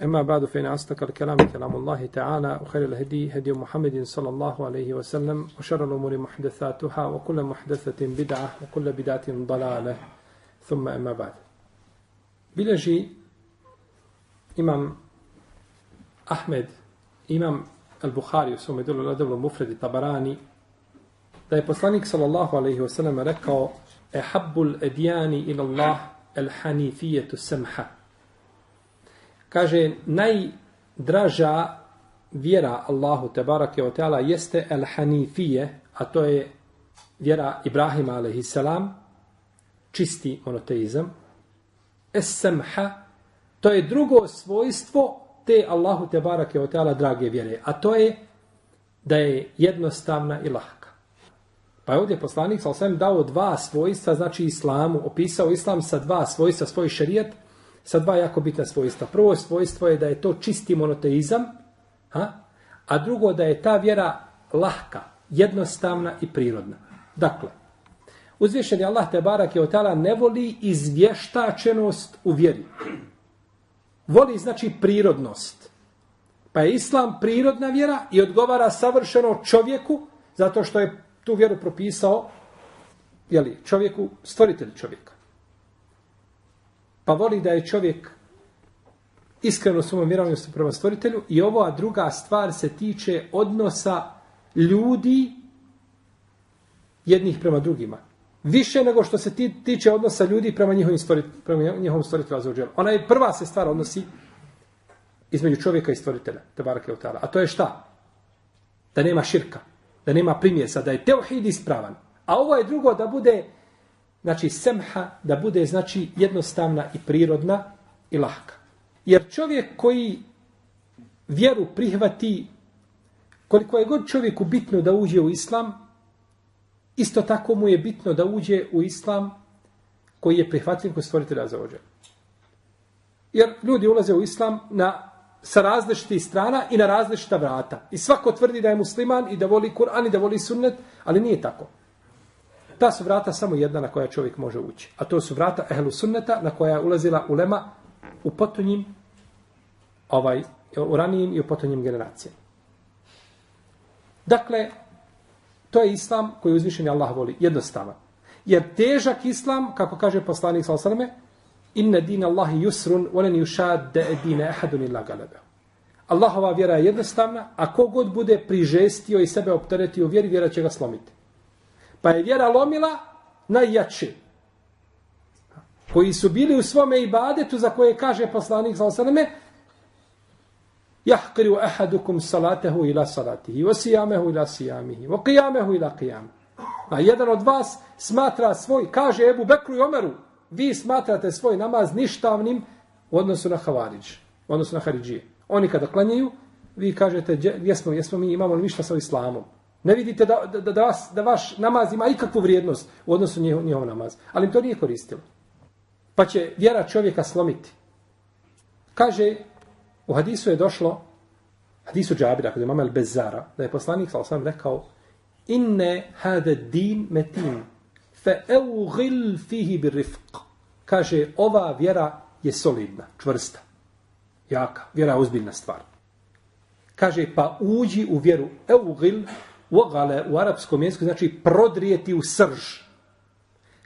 أما بعد فإن أصدق الكلام كلام الله تعالى وخير الهدي هدي محمد صلى الله عليه وسلم وشر الأمور محدثاتها وكل محدثة بدعة وكل بدعة ضلالة. ثم أما بعد. بلجي إمام أحمد إمام البخاري وسوم يدل الأدب المفرد طبراني da je poslanik sallallahu alaihi wasallam rekao ehabbul edijani ila Allah el hanifijetu semha kaže najdraža vjera Allahu tebarake o teala jeste el hanifije a to je vjera Ibrahima alaihi čisti monoteizam. Es samha, to je drugo svojstvo te Allahu tebarake o teala drage vjere a to je da je jednostavna i lahka. Pa je ovdje poslanik sa osvijem dao dva svojstva, znači islamu, opisao islam sa dva svojstva, svoj šerijat, sa dva jako bitna svojstva. Prvo svojstvo je da je to čisti monoteizam, ha? a drugo da je ta vjera lahka, jednostavna i prirodna. Dakle, uzvišen je Allah te barak je otala ne voli izvještačenost u vjeri. Voli znači prirodnost. Pa je islam prirodna vjera i odgovara savršeno čovjeku zato što je tu vjeru propisao jeli, čovjeku, stvoritelj čovjeka. Pa voli da je čovjek iskreno svom vjerovanju prema stvoritelju i ovo, a druga stvar se tiče odnosa ljudi jednih prema drugima. Više nego što se ti, tiče odnosa ljudi prema njihovim stvoritelju, prema njihovom stvoritelju Azzawajal. Ona je prva se stvar odnosi između čovjeka i stvoritelja, Tebarake Utara. A to je šta? Da nema širka da nema primjesa, da je teuhid ispravan. A ovo je drugo da bude, znači, semha, da bude, znači, jednostavna i prirodna i lahka. Jer čovjek koji vjeru prihvati, koliko je god čovjeku bitno da uđe u islam, isto tako mu je bitno da uđe u islam koji je prihvatljiv kod stvoritelja za ođe. Jer ljudi ulaze u islam na sa različitih strana i na različita vrata. I svako tvrdi da je musliman i da voli Kur'an i da voli sunnet, ali nije tako. Ta su vrata samo jedna na koja čovjek može ući. A to su vrata ehlu sunneta na koja je ulazila ulema u potonjim, ovaj, u ranijim i u potonjim generacijama. Dakle, to je islam koji uzvišeni Allah voli. Jednostavan. Jer težak islam, kako kaže poslanik s.a.v. Inna dina Allahi yusrun, volen yushad dina ahadun illa galebe. Allahova vjera je jednostavna, a kogod bude prižestio i sebe opteretio vjeri, vjera će ga slomiti. Pa je vjera lomila najjači. Koji su bili u svome ibadetu za koje kaže poslanik za osaname, jahkriu ahadukum salatehu ila salatihi, wa sijamehu ila sijamihi, wa qiyamehu ila qiyam. A jedan od vas smatra svoj, kaže Ebu Bekru i Omeru, vi smatrate svoj namaz ništavnim u odnosu na Havariđ, u odnosu na Haridžije. Oni kada klanjaju, vi kažete, jesmo, jesmo mi imamo li ništa sa islamom. Ne vidite da, da, da, vas, da vaš namaz ima ikakvu vrijednost u odnosu na njihov, njihov namaz. Ali im to nije koristilo. Pa će vjera čovjeka slomiti. Kaže, u hadisu je došlo, hadisu Džabira, kada je mama Bezara, da je poslanik, sa osam, rekao, inne hada din metin, fe eugil fihi bir rifq. Kaže, ova vjera je solidna, čvrsta, jaka. Vjera je uzbiljna stvar. Kaže, pa uđi u vjeru. Eugil, uogale u arapskom jeziku, znači prodrijeti u srž.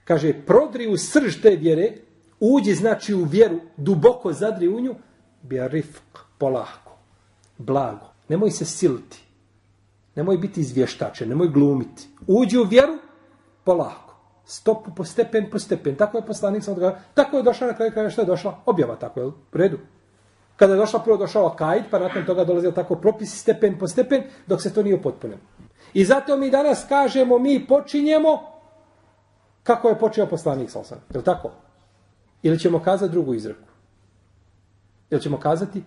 Kaže, prodri u srž te vjere, uđi znači u vjeru, duboko zadri u nju, bi rifk, polako, blago. Nemoj se siliti. Nemoj biti izvještačen, nemoj glumiti. Uđi u vjeru, polako. Stopu po stepen, po stepen. Tako je poslanik sam odgovorio. Tako je došla na kraju kraja što je došla? Objava tako je, u redu. Kada je došla, prvo došao akajd, pa nakon toga dolazio tako propis stepen po stepen, dok se to nije potpunilo. I zato mi danas kažemo, mi počinjemo kako je počeo poslanik sa osam. Je tako? Ili ćemo kazati drugu izreku? Ili ćemo kazati,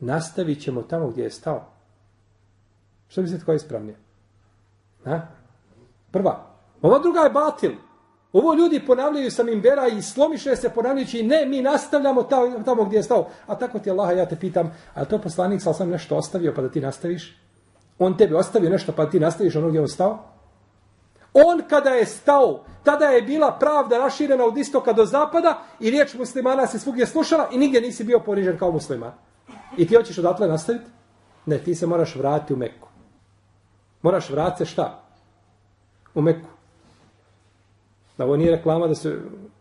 nastavit ćemo tamo gdje je stao? Što mislite koja je ispravnija? Ha? Prva. Ova druga je batil. Ovo ljudi ponavljaju sa mimbera i slomiše se ponavljajući ne, mi nastavljamo tamo, tamo gdje je stao. A tako ti Allah, ja te pitam, a to poslanik sa sam nešto ostavio pa da ti nastaviš? On tebi ostavio nešto pa ti nastaviš ono gdje on stao? On kada je stao, tada je bila pravda raširena od istoka do zapada i riječ muslimana se svugdje slušala i nigdje nisi bio ponižen kao musliman. I ti hoćeš odatle nastaviti? Ne, ti se moraš vratiti u Meku. Moraš vratiti se šta? U Meku. Da ovo nije reklama da se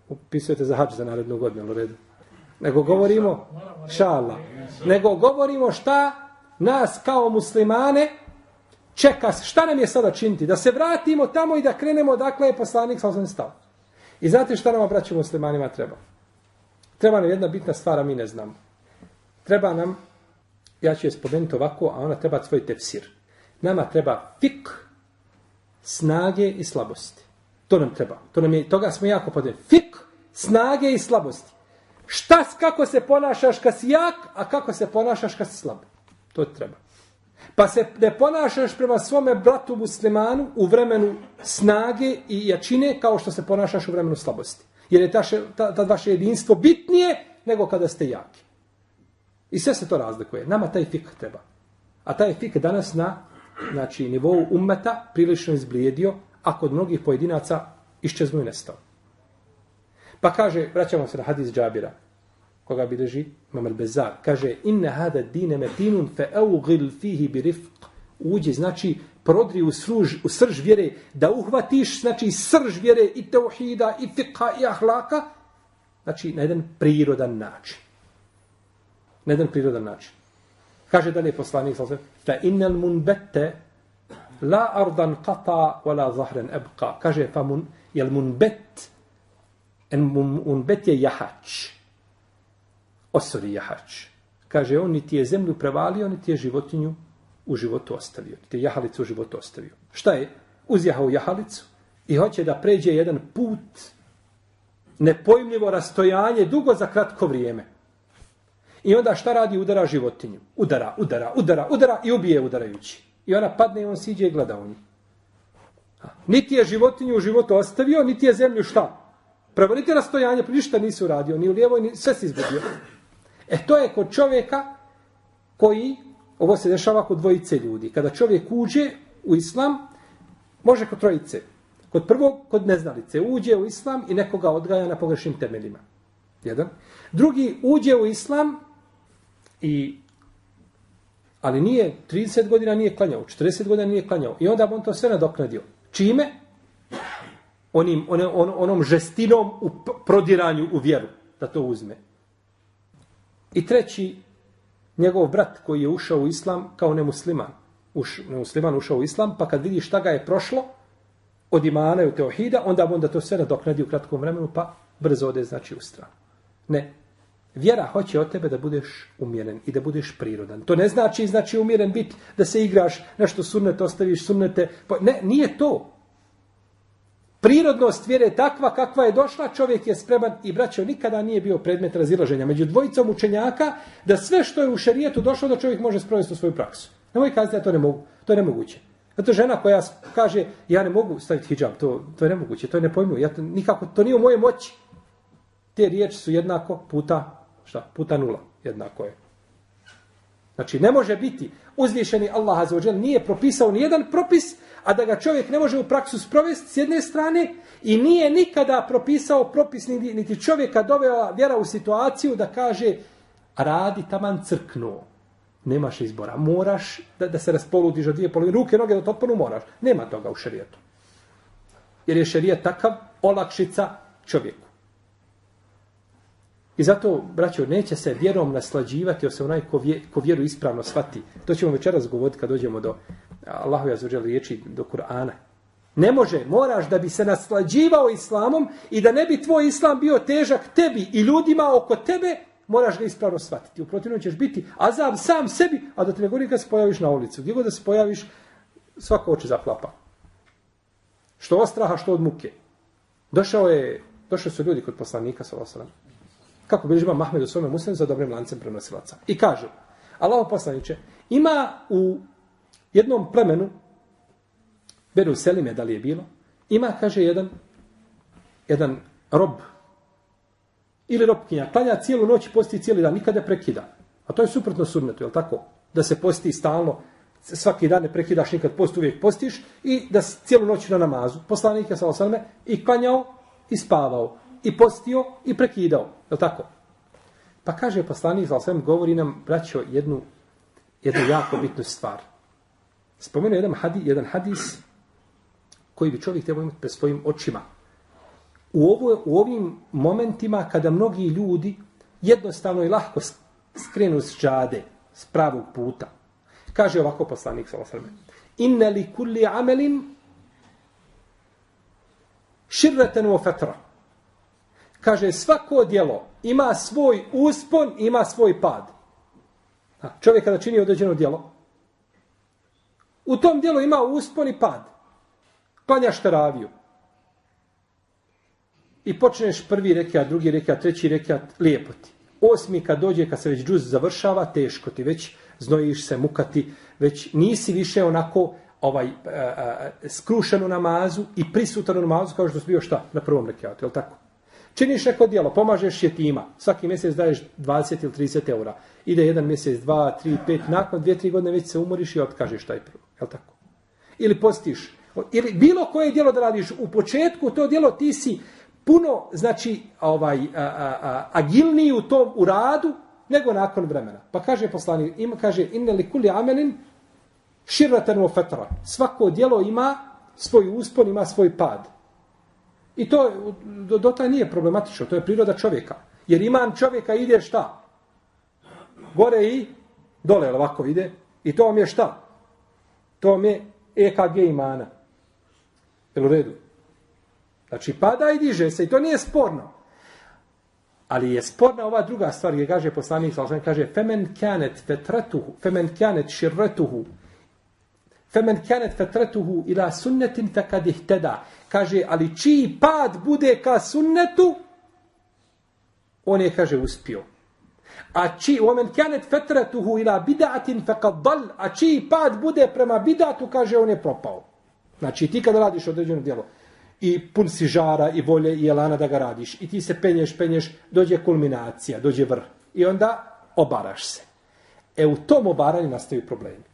upisujete za hađ za narednu godinu, u redu. Nego govorimo, šala, nego govorimo šta nas kao muslimane čeka, šta nam je sada činiti? Da se vratimo tamo i da krenemo dakle je poslanik sa stao. I znate šta nam obraćamo muslimanima treba? Treba nam jedna bitna stvar, a mi ne znamo. Treba nam, ja ću je spomenuti ovako, a ona treba svoj tefsir. Nama treba fik, snage i slabosti. To nam treba. To nam je, toga smo jako podeli. Fik, snage i slabosti. Šta, kako se ponašaš kad si jak, a kako se ponašaš kad si slab. To treba. Pa se ne ponašaš prema svome bratu muslimanu u vremenu snage i jačine kao što se ponašaš u vremenu slabosti. Jer je ta, ta, ta vaše jedinstvo bitnije nego kada ste jaki. I sve se to razlikuje. Nama taj fik treba. A taj fik danas na znači, nivou ummeta prilično izblijedio, a kod mnogih pojedinaca iščeznu i nestao. Pa kaže, vraćamo se na hadis Džabira, koga bilježi Imam al-Bezar. kaže, inne hada dine metinun fe eugil fihi bi rifq. Uđi, znači, prodri u, sruž, u srž vjere, da uhvatiš, znači, srž vjere i teuhida, i fiqa, i ahlaka, znači, na jedan prirodan način. Na jedan prirodan način. Kaže dalje poslanik, fe innel munbette la ardan qata wala zahran abqa kaže fa mun yal munbet en munbet je jahač osori jahač kaže on niti je zemlju prevalio niti je životinju u životu ostavio niti je jahalicu u životu ostavio. Šta je? Uzjahao jahalicu i hoće da pređe jedan put nepojmljivo rastojanje dugo za kratko vrijeme. I onda šta radi? Udara životinju. Udara udara udara udara i ubije udarajući. I ona padne i on siđe i gleda u nju. Niti je životinju u životu ostavio, niti je zemlju šta? Prvo, niti je rastojanje, pa ništa nisi uradio, ni u lijevoj, ni sve si izgubio. E to je kod čovjeka koji, ovo se dešava kod dvojice ljudi. Kada čovjek uđe u islam, može kod trojice. Kod prvog, kod neznalice, uđe u islam i nekoga odgaja na pogrešnim temeljima. Jedan. Drugi, uđe u islam i Ali nije, 30 godina nije klanjao, 40 godina nije klanjao. I onda on to sve nadoknadio. Čime? Onim, on, on, onom žestinom u prodiranju u vjeru. Da to uzme. I treći, njegov brat koji je ušao u islam kao nemusliman. Uš, nemusliman ušao u islam, pa kad vidi šta ga je prošlo, od imana i u teohida, onda on da to sve nadoknadi u kratkom vremenu, pa brzo ode, znači, u stranu. Ne, Vjera hoće od tebe da budeš umjeren i da budeš prirodan. To ne znači znači umjeren biti da se igraš, nešto sunnete, ostaviš sunnete. Pa ne, nije to. Prirodnost vjere je takva kakva je došla, čovjek je spreman i braćo nikada nije bio predmet razilaženja među dvojicom učenjaka da sve što je u šerijetu došlo da čovjek može sprovesti u svoju praksu. Nemoj kazati da to ne mogu. To je nemoguće. Zato žena koja kaže ja ne mogu staviti hijab, to, to je nemoguće, to je nepojmljivo. Ja to, nikako, to nije u moje moći. Te riječi su jednako puta šta, puta nula, jednako je. Znači, ne može biti uzvišeni Allah azzawajal nije propisao ni jedan propis, a da ga čovjek ne može u praksu sprovesti s jedne strane i nije nikada propisao propis niti čovjeka doveo vjera u situaciju da kaže radi taman crknuo. Nemaš izbora. Moraš da, da se raspoludiš od dvije polovine. Ruke, noge da to otponu moraš. Nema toga u šarijetu. Jer je šarijet takav olakšica čovjeku. I zato, braćo, neće se vjerom naslađivati osim onaj ko, vje, ko vjeru ispravno shvati. To ćemo večeras govoriti kad dođemo do Allahu jazvođa riječi, do Kur'ana. Ne može, moraš da bi se naslađivao islamom i da ne bi tvoj islam bio težak tebi i ljudima oko tebe, moraš ga ispravno shvatiti. U protivnom ćeš biti azab sam sebi, a da te ne govori kad se pojaviš na ulicu. Gdje god da se pojaviš, svako oče zaklapa. Što od straha, što od muke. Došao je, došli su ljudi kod poslanika, sallallahu kako bi ima Mahmed u svome muslimu za dobrim lancem prenosilaca. I kaže, Allaho poslaniće, ima u jednom plemenu, Beru Selime, da li je bilo, ima, kaže, jedan, jedan rob, ili robkinja, klanja cijelu noć i posti cijeli dan, nikada prekida. A to je suprotno sunnetu, je li tako? Da se posti stalno, svaki dan ne prekidaš nikad post, uvijek postiš i da cijelu noć na namazu. Poslanik je sa i klanjao i spavao i postio i prekidao. Je tako? Pa kaže poslanik sa osaname, govori nam, braćo, jednu, jednu jako bitnu stvar. Spomenuo jedan, hadi, jedan hadis koji bi čovjek trebao imati pred svojim očima. U, ovo, u ovim momentima kada mnogi ljudi jednostavno i lahko skrenu s džade, s pravog puta. Kaže ovako poslanik sa osvijem. Inne li kulli amelin širreten u fetra. Kaže, svako djelo ima svoj uspon, ima svoj pad. Čovjek kada čini određeno djelo, u tom djelu ima uspon i pad. Klanjaš teraviju. I počneš prvi rekat, drugi rekat, treći rekat, lijepo ti. Osmi kad dođe, kad se već džuz završava, teško ti, već znojiš se, mukati, već nisi više onako ovaj a, a, skrušen u namazu i prisutan u namazu kao što si bio šta na prvom rekiatu, je li tako? Činiš neko dijelo, pomažeš je tima, svaki mjesec daješ 20 ili 30 eura. Ide jedan mjesec, dva, tri, pet, nakon dvije, tri godine već se umoriš i otkažeš taj prvo. Je li tako? Ili postiš. Ili bilo koje dijelo da radiš u početku, to dijelo ti si puno, znači, ovaj, a, a, a, agilniji u tom u radu, nego nakon vremena. Pa kaže poslani, ima, kaže, inne li kuli amelin, širratan u fetra. Svako dijelo ima svoj uspon, ima svoj pad. I to do, do taj nije problematično, to je priroda čovjeka. Jer iman čovjeka ide šta? Gore i dole, ovako ide. I to vam je šta? To vam je EKG imana. Jel u redu? Znači, pada i diže se i to nije sporno. Ali je sporna ova druga stvar, gdje kaže poslanik, kaže, femen kanet fetratuhu, femen kanet širretuhu, Femen kanet fetretuhu ila sunnetin fekad ihteda. Kaže, ali čiji pad bude ka sunnetu, on je, kaže, uspio. A či, omen kanet fetretuhu ila bidatin fekad dal, a čiji pad bude prema bidatu, kaže, on je propao. Znači, ti kada radiš određeno djelo, i pun si žara i volje i elana da ga radiš, i ti se penješ, penješ, dođe kulminacija, dođe vrh. I onda obaraš se. E u tom obaranju nastaju problemi.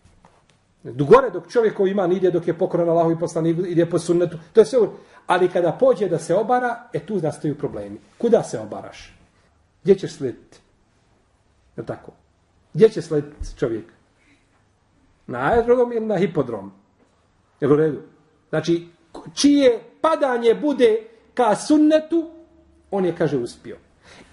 Dugore dok čovjek koji ima ide dok je pokoran Allahu i poslaniku, ide po sunnetu, to je sve. Ali kada pođe da se obara, e tu nastaju problemi. Kuda se obaraš? Gdje ćeš slediti? Je tako? Gdje će slediti čovjek? Na aerodrom ili na hipodrom? Je u redu? Znači, čije padanje bude ka sunnetu, on je, kaže, uspio.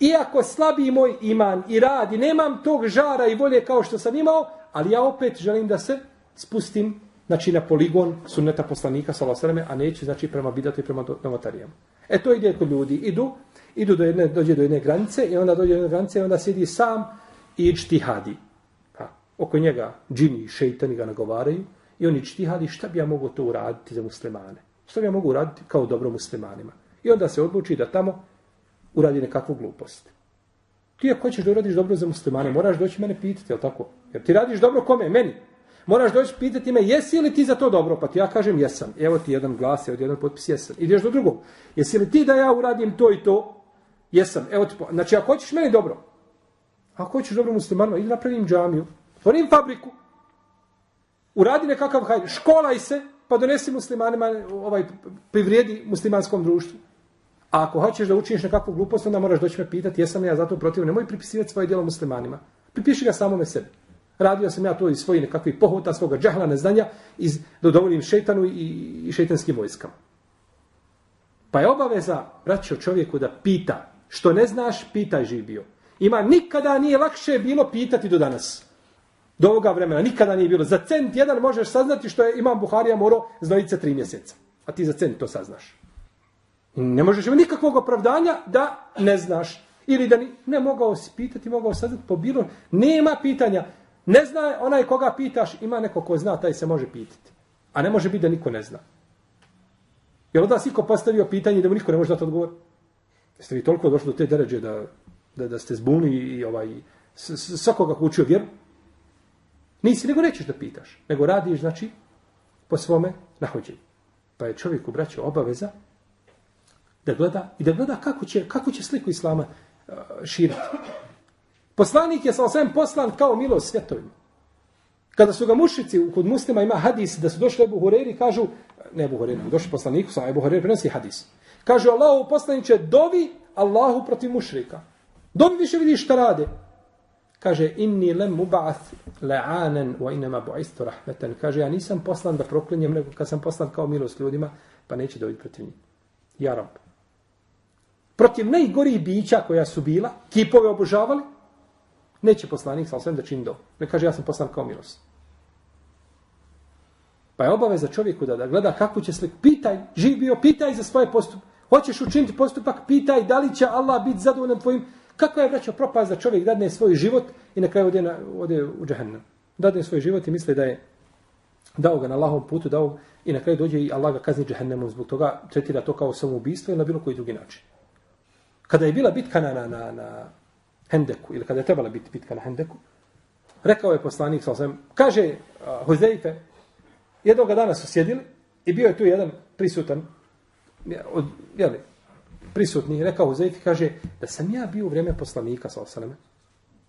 Iako slabi moj iman i radi, nemam tog žara i volje kao što sam imao, ali ja opet želim da se spustim znači na poligon sunneta poslanika sallallahu a neće znači prema bidatu i prema novotarijama. E to ide kod ljudi, idu, idu do jedne dođe do jedne granice i onda dođe do jedne granice i onda sidi sam i ijtihadi. Pa oko njega džini i šejtani ga nagovaraju i oni ijtihadi šta bi ja mogao to uraditi za muslimane? Šta bi ja mogu uraditi kao dobro muslimanima? I onda se odluči da tamo uradi nekakvu glupost. Ti ako hoćeš da uradiš dobro za muslimane, moraš doći mene pitati, je tako? Jer ti radiš dobro kome? Meni. Moraš doći pitati me, jesi li ti za to dobro? Pa ti ja kažem, jesam. Evo ti jedan glas, evo ti jedan potpis, jesam. Ideš do drugog. Jesi li ti da ja uradim to i to? Jesam. Evo ti, znači, ako hoćeš meni dobro, ako hoćeš dobro muslimanima, idi napravim džamiju, otvorim fabriku, uradi nekakav hajde, školaj se, pa donesi muslimanima, ovaj, privrijedi muslimanskom društvu. A ako hoćeš da učiniš nekakvu glupost, onda moraš doći me pitati, jesam li ja zato protiv, nemoj pripisivati svoje djelo muslimanima. Pripiši ga samome sebi. Radio sam ja to iz svojih nekakvih pohota, svoga džahla, neznanja, iz, da udovoljim šeitanu i, i šeitanskim vojskama. Pa je obaveza, braćo čovjeku, da pita. Što ne znaš, pitaj živ bio. Ima nikada nije lakše bilo pitati do danas. Do ovoga vremena. Nikada nije bilo. Za cent jedan možeš saznati što je imam Buharija morao se tri mjeseca. A ti za cent to saznaš. Ne možeš imati nikakvog opravdanja da ne znaš. Ili da ni, ne mogao si pitati, mogao saznati po bilo. Nema pitanja. Ne zna onaj koga pitaš, ima neko ko zna, taj se može pitati. A ne može biti da niko ne zna. Jel da si ko postavio pitanje da mu niko ne može dati odgovor? Jeste vi toliko došli do te deređe da, da, da ste zbunili i ovaj, svakoga ko učio vjeru? Nisi, nego nećeš da pitaš. Nego radiš, znači, po svome nahođenju. Pa je čovjek u braću obaveza da gleda i da gleda kako će, kako će sliku Islama uh, širiti. Poslanik je sa osvijem poslan kao milost svjetovima. Kada su ga mušici, kod muslima ima hadis, da su došli Ebu Hureri, kažu, ne Ebu Hureri, došli poslaniku, sa Ebu Hureri prenosi hadis. Kažu Allahu poslaniće, dovi Allahu protiv mušrika. Dovi više vidiš šta rade. Kaže, inni lem muba'ath le'anen wa inama bu'istu rahmeten. Kaže, ja nisam poslan da proklinjem, nego kad sam poslan kao milost ljudima, pa neće dobiti protiv njih. Ja rob. Protiv najgorih bića koja su bila, kipove obožavali, neće poslanik sa osvijem da čini do. Ne kaže, ja sam poslan kao milost. Pa je obaveza čovjeku da, da gleda kako će sliku. Pitaj, živ bio, pitaj za svoje postupke. Hoćeš učiniti postupak, pitaj da li će Allah biti zadovoljan tvojim. Kako je vraćao propast da čovjek dadne svoj život i na kraju ode, na, ode u džahennem. Dadne svoj život i misli da je dao ga na Allahom putu, dao i na kraju dođe i Allah ga kazni džahennemom zbog toga, tretira to kao samoubistvo ili na bilo koji drugi način. Kada je bila bitka na, na, na, na Hendeku, ili kada je trebala biti bitka na Hendeku, rekao je poslanik, sam, kaže uh, Huzeife, jednog dana su sjedili i bio je tu jedan prisutan, od, jeli, prisutni, rekao Huzeife, kaže, da sam ja bio u vrijeme poslanika, sa osaname,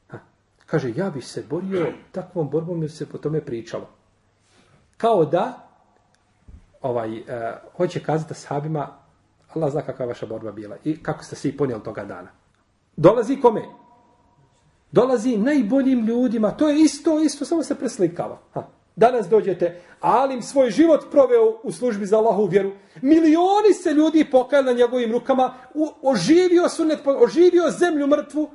ha, kaže, ja bih se borio takvom borbom jer se po tome pričalo. Kao da, ovaj, uh, hoće kazati sahabima, Allah zna kakva je vaša borba bila i kako ste svi ponijeli toga dana. Dolazi kome? Dolazi najboljim ljudima. To je isto, isto, samo se preslikava. Ha. Danas dođete, Alim svoj život proveo u službi za Allahu vjeru. Milioni se ljudi pokajali na njegovim rukama, u, oživio sunet, oživio zemlju mrtvu.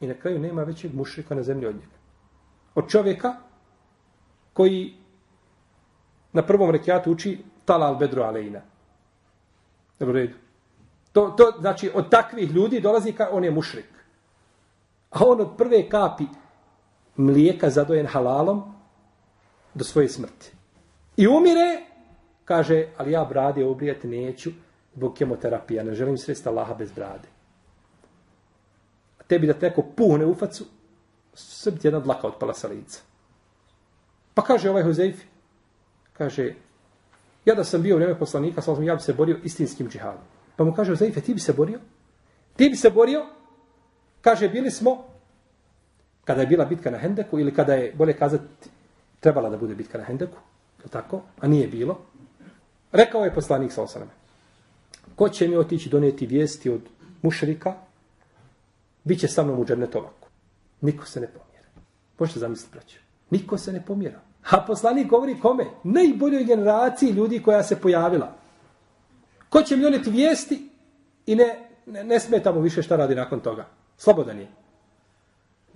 I na kraju nema većeg mušrika na zemlji od njega. Od čovjeka koji na prvom rekiatu uči Talal Bedru Aleina. Dobro redu. To, to, znači, od takvih ljudi dolazi kao on je mušrik. A on od prve kapi mlijeka zadojen halalom do svoje smrti. I umire, kaže, ali ja brade obrijati neću zbog kemoterapija, ne želim sredstva Allaha bez brade. A tebi da te neko puhne u facu, srb ti jedna dlaka otpala sa lica. Pa kaže ovaj Huzeifi, kaže, ja da sam bio u vreme poslanika, sam ja bi se borio istinskim džihadom. Pa mu kaže Huzeifi, e, ti bi se borio? Ti bi se borio Kaže, bili smo, kada je bila bitka na Hendeku, ili kada je, bolje kazati, trebala da bude bitka na Hendeku, tako, a nije bilo, rekao je poslanik sa osaname, ko će mi otići donijeti vijesti od mušrika, bit će sa mnom u džernetovaku. Niko se ne pomjera. Možete zamisliti, braću. Niko se ne pomjera. A poslanik govori kome? Najboljoj generaciji ljudi koja se pojavila. Ko će mi donijeti vijesti i ne, ne, ne smetamo više šta radi nakon toga. Slobodan je.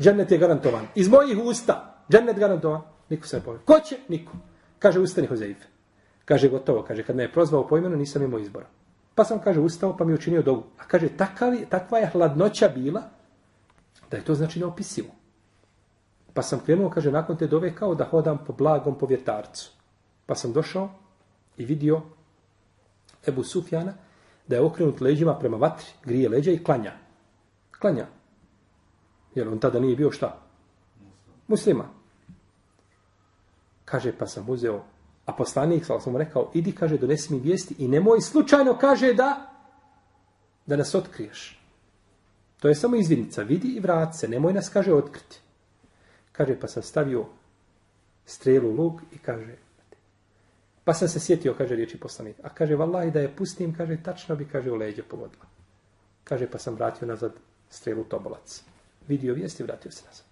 Džennet je garantovan. Iz mojih usta. Džennet garantovan. Niko se ne povije. Ko će? Niko. Kaže, ustani Hozeife. Kaže, gotovo. Kaže, kad me je prozvao po imenu, nisam imao izbora. Pa sam, kaže, ustao, pa mi je učinio dovu. A kaže, takav, takva je hladnoća bila, da je to znači neopisivo. Pa sam krenuo, kaže, nakon te dove, kao da hodam po blagom po vjetarcu. Pa sam došao i vidio Ebu Sufjana da je okrenut leđima prema vatri, grije leđa i klanja. Klanja. Jer on tada nije bio šta? Muslima. Kaže, pa sam uzeo, a poslanik, svala sam mu rekao, idi, kaže, donesi mi vijesti i nemoj slučajno, kaže, da, da nas otkriješ. To je samo izvinica, vidi i vrat se, nemoj nas, kaže, otkriti. Kaže, pa sam stavio strelu luk i kaže, pa sam se sjetio, kaže, riječi poslanik. A kaže, vallahi, da je pustim, kaže, tačno bi, kaže, u leđe pogodila. Kaže, pa sam vratio nazad strelu Tobolac. Vidio vijesti i vratio se nazad.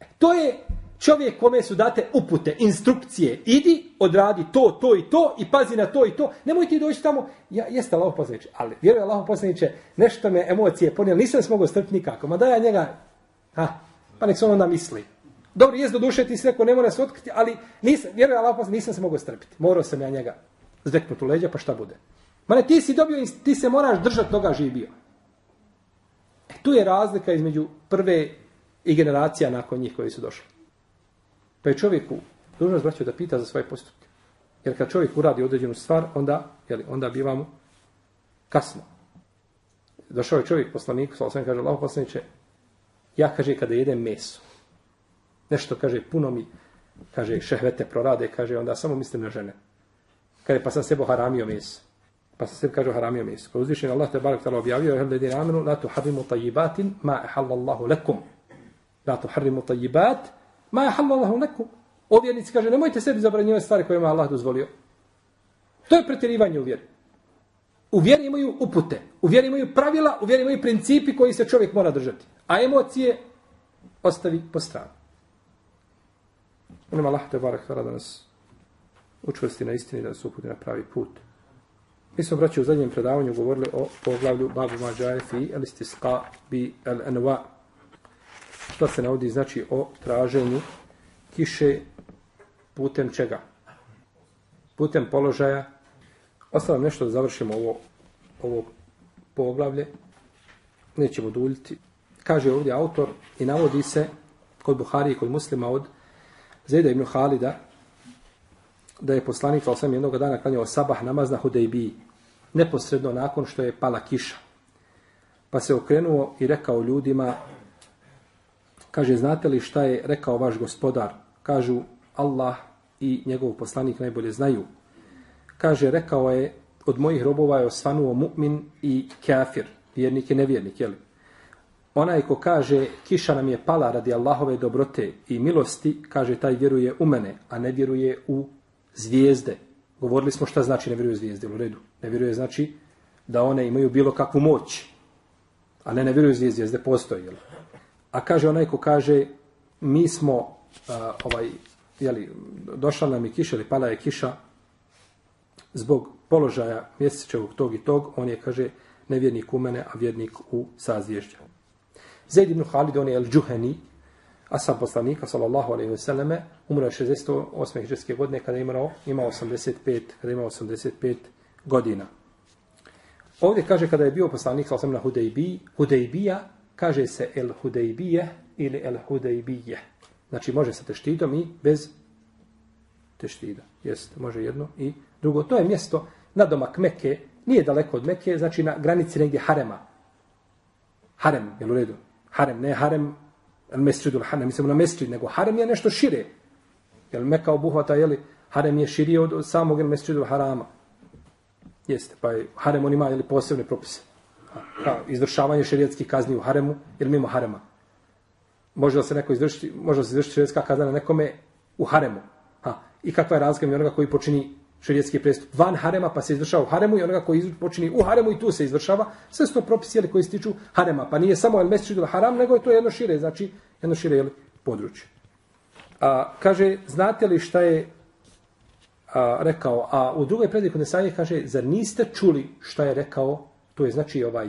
E, to je čovjek kome su date upute, instrukcije. Idi, odradi to, to i to i pazi na to i to. Nemoj ti doći tamo. Ja, jeste Allah poslaniče, ali vjeruje Allah poslaniče, nešto me emocije ponijeli, nisam se mogao strpiti nikako. Ma da ja njega, ha, pa nek se on onda misli. Dobro, jest do duše ti se rekao, ne mora se otkriti, ali nisam, vjeruje Allah poslaniče, nisam se mogao strpiti. Morao sam ja njega zdeknuti u leđa, pa šta bude. Ma ne, ti si dobio, ti se moraš držati toga živio. Tu je razlika između prve i generacija nakon njih koji su došli. Pa je čovjeku dužnost zbraćao da pita za svoje postupke. Jer kad čovjek uradi određenu stvar, onda, jeli, onda biva mu kasno. Došao je čovjek poslanik, sa kaže, Allah poslaniče, ja kaže kada jedem meso, nešto kaže puno mi, kaže šehvete prorade, kaže onda samo mislim na žene. Kaže pa sam sebo haramio meso. Pa se sebi kaže haramio meso. Pa uzvišen Allah te barak tala objavio, je ledin amenu, la tu harimu tajibatin, ma ehallallahu lekum. La tu harimu tajibat, ma ehallallahu lekum. Ovjernici kaže, nemojte sebi zabranjivati stvari koje ima Allah dozvolio. To je pretjerivanje u vjeri. U vjeri imaju upute, u vjeri imaju pravila, u vjeri imaju principi koji se čovjek mora držati. A emocije ostavi po stranu. Molim Allah te barak da nas učvrsti na istini da nas uputi na pravi put. Mi smo, braći, u zadnjem predavanju govorili o poglavlju Babu Mađaje fi el istisqa bi el enva. Šta se navodi, znači, o traženju kiše putem čega? Putem položaja. Ostalo nešto da završimo ovo, ovo poglavlje. Nećemo duljiti. Kaže ovdje autor i navodi se kod Buhari i kod muslima od Zajda ibn Halida, da je poslanik sa jednog dana klanjao sabah namaz na Hudejbiji, neposredno nakon što je pala kiša. Pa se okrenuo i rekao ljudima, kaže, znate li šta je rekao vaš gospodar? Kažu, Allah i njegov poslanik najbolje znaju. Kaže, rekao je, od mojih robova je osvanuo mu'min i kafir, vjernik i nevjernik, jel? Onaj ko kaže, kiša nam je pala radi Allahove dobrote i milosti, kaže, taj vjeruje u mene, a ne vjeruje u zvijezde. Govorili smo šta znači ne vjeruje zvijezde u redu. Ne vjeruje znači da one imaju bilo kakvu moć. A ne ne vjeruje zvijezde, zvijezde postoje. Jel? A kaže onaj ko kaže mi smo uh, ovaj, jeli, došla nam je kiša ili pala je kiša zbog položaja mjesečevog tog i tog, on je, kaže, nevjernik u mene, a vjernik u sazvježđa. Zaid ibn Khalid, on je El Džuheni, A sam poslanika, sallallahu alaihi ve selleme, umro je 68. hiđarske godine kada je imao, imao 85, kada je imao 85 godina. Ovdje kaže kada je bio poslanik, sallallahu na Hudejbiji, Hudejbija, kaže se el Hudejbije ili el Hudejbije. Znači može sa teštidom i bez teštida. Jest, može jedno i drugo. To je mjesto na domak Mekke, nije daleko od Mekke, znači na granici negdje Harema. Harem, jel u redu? Harem, ne Harem al mesdžidul haram, ne mislimo na mesrid, nego harem je nešto šire. Jel Meka obuhvata, jeli, harem je širi od, od samog el mesdžidul harama. Jeste, pa je, harem on ima jeli, posebne propise. Ha, izvršavanje širijetskih kazni u haremu ili mimo harema. Može da se neko izvrši, može da se izvršiti širijetska kazna na nekome u haremu. Ha, I kakva je razlika onoga koji počini šerijetski prestup van harema, pa se izvršava u haremu i onoga koji počini u haremu i tu se izvršava. Sve su to propisi jeli, koji se tiču harema. Pa nije samo el mesečid haram, nego je to jedno šire, znači jedno šire jeli, područje. A, kaže, znate li šta je a, rekao? A u drugoj prediku Nesaje kaže, zar niste čuli šta je rekao? To je znači ovaj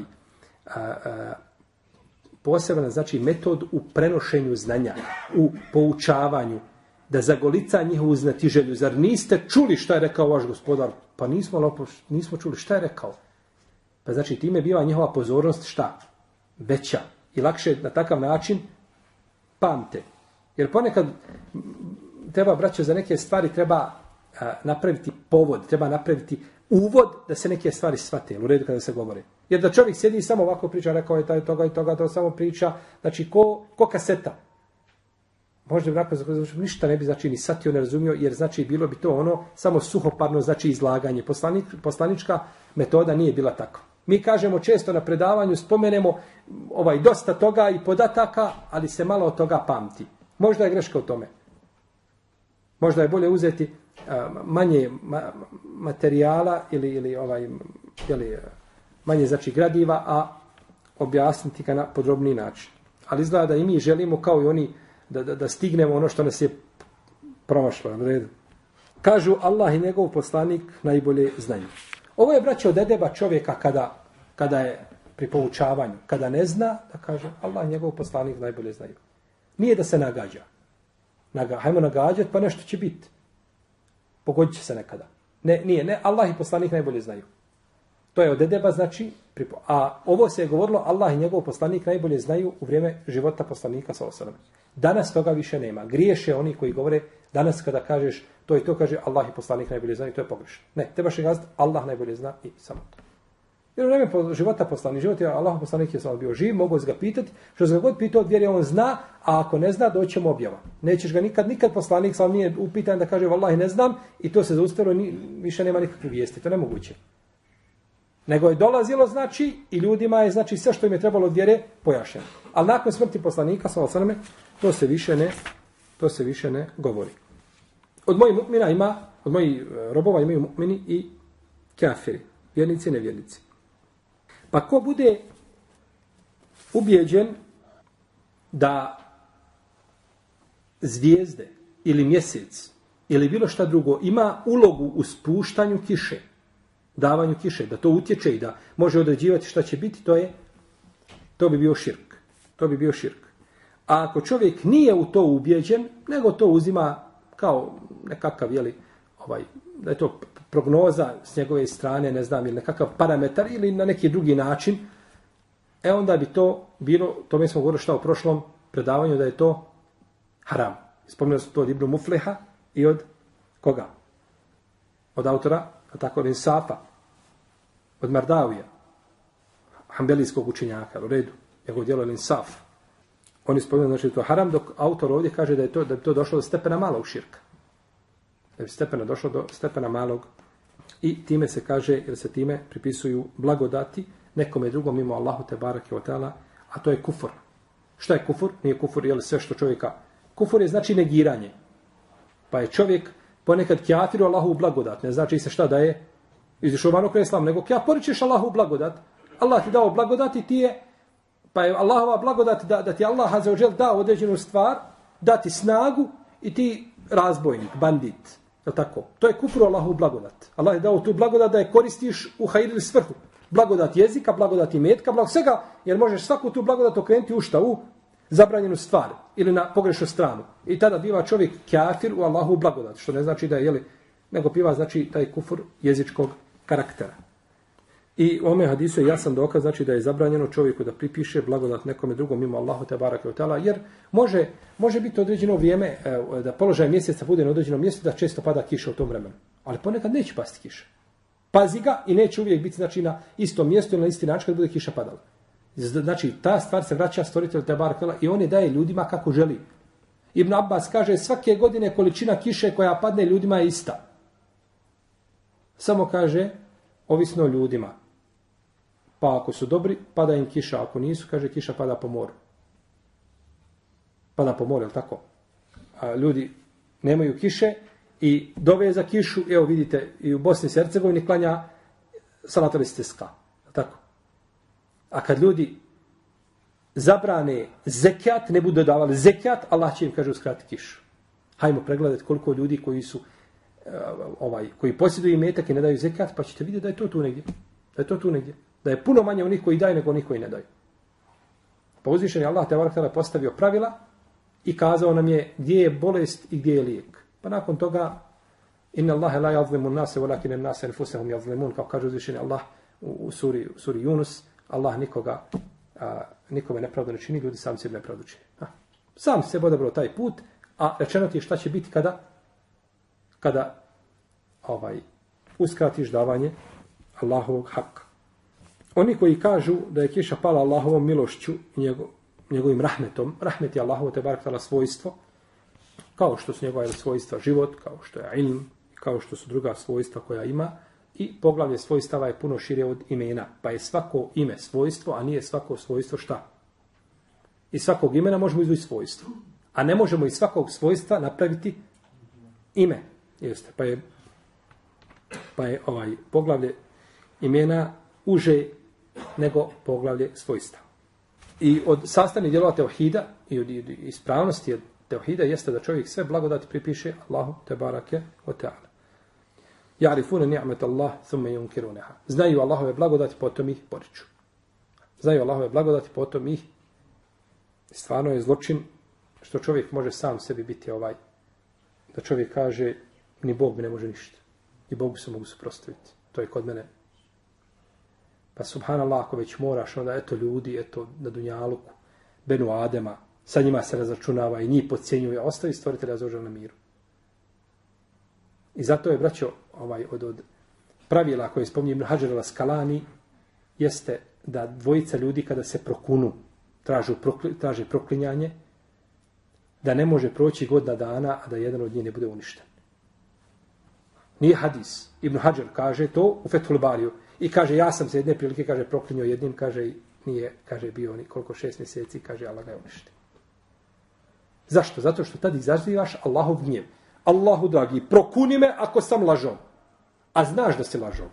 a, a, poseban znači metod u prenošenju znanja, u poučavanju, da zagolica njihovu znatiželju. Zar niste čuli šta je rekao vaš gospodar? Pa nismo, lopo, nismo čuli šta je rekao. Pa znači time biva njihova pozornost šta? Veća. I lakše na takav način pamte. Jer ponekad treba, braćo, za neke stvari treba a, napraviti povod, treba napraviti uvod da se neke stvari shvate u redu kada se govore. Jer da čovjek sjedi i samo ovako priča, rekao je taj toga i toga, to samo priča, znači ko, ko kaseta. Možda bi nakon završio, ništa ne bi znači ni satio, ne razumio, jer znači bilo bi to ono samo suhoparno znači izlaganje. Poslanik, poslanička metoda nije bila tako. Mi kažemo često na predavanju, spomenemo ovaj dosta toga i podataka, ali se malo od toga pamti. Možda je greška u tome. Možda je bolje uzeti a, manje ma, materijala ili, ili ovaj, ili, manje znači gradiva, a objasniti ga na podrobni način. Ali izgleda da i mi želimo kao i oni da, da, da stignemo ono što nas je promašlo. u Redu. Kažu Allah i njegov poslanik najbolje znaju. Ovo je braće od edeba čovjeka kada, kada je pri poučavanju. Kada ne zna, da kaže Allah i njegov poslanik najbolje znaju. Nije da se nagađa. Naga, hajmo nagađati pa nešto će biti. Pogodit će se nekada. Ne, nije, ne, Allah i poslanik najbolje znaju. To je od edeba, znači, pripo. a ovo se je govorilo, Allah i njegov poslanik najbolje znaju u vrijeme života poslanika sa osanom. Danas toga više nema. Griješe oni koji govore, danas kada kažeš to i to, kaže Allah i poslanik najbolje znaju, to je pogrešno. Ne, trebaš gazati, Allah najbolje zna i samo to. Jer u vreme života poslanik, život je Allah poslanik je samo bio živ, mogu ga pitati, što se ga god pitao od vjere on zna, a ako ne zna, doće mu objava. Nećeš ga nikad, nikad poslanik sam nije upitan da kaže, vallahi ne znam, i to se zaustavilo, ni, više nema nikakve vijesti, to nemoguće. Nego je dolazilo, znači, i ljudima je, znači, sve što im je trebalo od vjere, pojašeno. Ali nakon smrti poslanika, sa osaname, to se više ne, to se više ne govori. Od mojih mu'mina ima, od mojih e, robova imaju mu'mini i kafiri, vjernici i nevjernici. Pa ko bude ubijeđen da zvijezde ili mjesec ili bilo šta drugo ima ulogu u spuštanju kiše, davanju kiše, da to utječe i da može određivati šta će biti, to je to bi bio širk. To bi bio širk. A ako čovjek nije u to ubjeđen, nego to uzima kao nekakav, jeli, ovaj, da je to prognoza s njegove strane, ne znam, ili nekakav parametar ili na neki drugi način, e onda bi to bilo, to mi smo govorili šta u prošlom predavanju, da je to haram. Spomnio sam to od Ibnu Mufleha i od koga? Od autora, Pa tako od Insafa, od Mardavija, hambelijskog učinjaka, u redu, njegov djelo je Insaf. Oni spominju znači, to haram, dok autor ovdje kaže da je to, da bi to došlo do stepena malog širka. Da bi stepena došlo do stepena malog i time se kaže, jer se time pripisuju blagodati nekome drugom mimo Allahu te barake o a to je kufur. Šta je kufur? Nije kufur, je sve što čovjeka... Kufur je znači negiranje. Pa je čovjek ponekad kjafiru Allahu blagodat. Ne znači se šta da je izišao van okre islam, nego kja poričeš Allahu blagodat. Allah ti dao blagodat i ti je, pa je Allahova blagodat da, da ti Allah za dao da određenu stvar, da ti snagu i ti razbojnik, bandit. Je tako? To je kufru Allahu blagodat. Allah je dao tu blagodat da je koristiš u hajr ili svrhu. Blagodat jezika, blagodat i metka, blagodat svega, jer možeš svaku tu blagodat okrenuti u šta? U zabranjenu stvar ili na pogrešnu stranu. I tada biva čovjek kafir u Allahu blagodat, što ne znači da je, jeli, nego biva znači taj kufur jezičkog karaktera. I u ome hadisu je jasan dokaz, znači da je zabranjeno čovjeku da pripiše blagodat nekome drugom mimo Allahu te barake tela, jer može, može biti određeno vrijeme e, da položaj mjeseca bude na određenom mjestu da često pada kiša u tom vremenu. Ali ponekad neće pasti kiša. Pazi ga i neće uvijek biti znači, na istom mjestu ili na isti način kad bude kiša padala. Znači, ta stvar se vraća stvoritelju te i on je daje ljudima kako želi. Ibn Abbas kaže, svake godine količina kiše koja padne ljudima je ista. Samo kaže, ovisno o ljudima. Pa ako su dobri, pada im kiša. Ako nisu, kaže, kiša pada po moru. Pada po moru, je tako? A ljudi nemaju kiše i dove za kišu, evo vidite, i u Bosni i Hercegovini klanja salatali. Tako. A kad ljudi zabrane zekijat, ne budu davali zekijat, Allah će im, kaže, uskrati kišu. Hajmo pregledati koliko ljudi koji su eh, ovaj koji posjeduju metak i ne daju zekat, pa ćete vidjeti da je to tu negdje. Da je to tu negdje da je puno manje onih koji daju nego onih koji ne daju. Pa uzvišen je Allah te varak postavio pravila i kazao nam je gdje je bolest i gdje je lijek. Pa nakon toga inna Allahe la yazlimun nase walakin en nase enfusehum yazlimun kao kaže uzvišen Allah u, u suri u suri Yunus Allah nikoga a, nikome nepravdu ne čini ljudi sami sebi nepravdu čini. A, sam se odabrao taj put a rečeno ti je šta će biti kada kada ovaj uskratiš davanje Allahovog haka. Oni koji kažu da je kiša pala Allahovom milošću i njegov, njegovim rahmetom, rahmet je Allahovo te bar svojstvo, kao što su njegove svojstva život, kao što je ilm, kao što su druga svojstva koja ima, i poglavlje svojstava je puno šire od imena, pa je svako ime svojstvo, a nije svako svojstvo šta? Iz svakog imena možemo izvući svojstvo, a ne možemo iz svakog svojstva napraviti ime. Jeste, pa je, pa je ovaj poglavlje imena uže nego poglavlje svojstva. I od sastavnih djelova teohida i od ispravnosti teohida jeste da čovjek sve blagodati pripiše Allahu te barake o teala. Ja'rifuna ni'mat Allah, thumma yunkirunaha. Znaju Allahove blagodati, potom ih poriču. Znaju Allahove blagodati, potom ih stvarno je zločin što čovjek može sam sebi biti ovaj da čovjek kaže ni Bog mi ne može ništa. I Bogu se mogu suprostaviti. To je kod mene. Pa subhanallah, ako već moraš, onda eto ljudi, eto na Dunjaluku, Benu Adema, sa njima se razračunava i njih podcjenjuje, ostavi stvoritelja za na miru. I zato je, braćo, ovaj, od, od pravila koje spominje Ibn Hajar al-Skalani, jeste da dvojica ljudi kada se prokunu, tražu, prokli, traže proklinjanje, da ne može proći godina dana, a da jedan od njih ne bude uništen. Nije hadis. Ibn Hajar kaže to u Fethul Bariju. I kaže, ja sam se jedne prilike, kaže, proklinio jednim, kaže, nije, kaže, bio ni koliko šest mjeseci, kaže, Allah ga je uništio. Zašto? Zato što tad izazivaš Allahov gnjev. Allahu dragi, prokuni me ako sam lažao. A znaš da si lažao.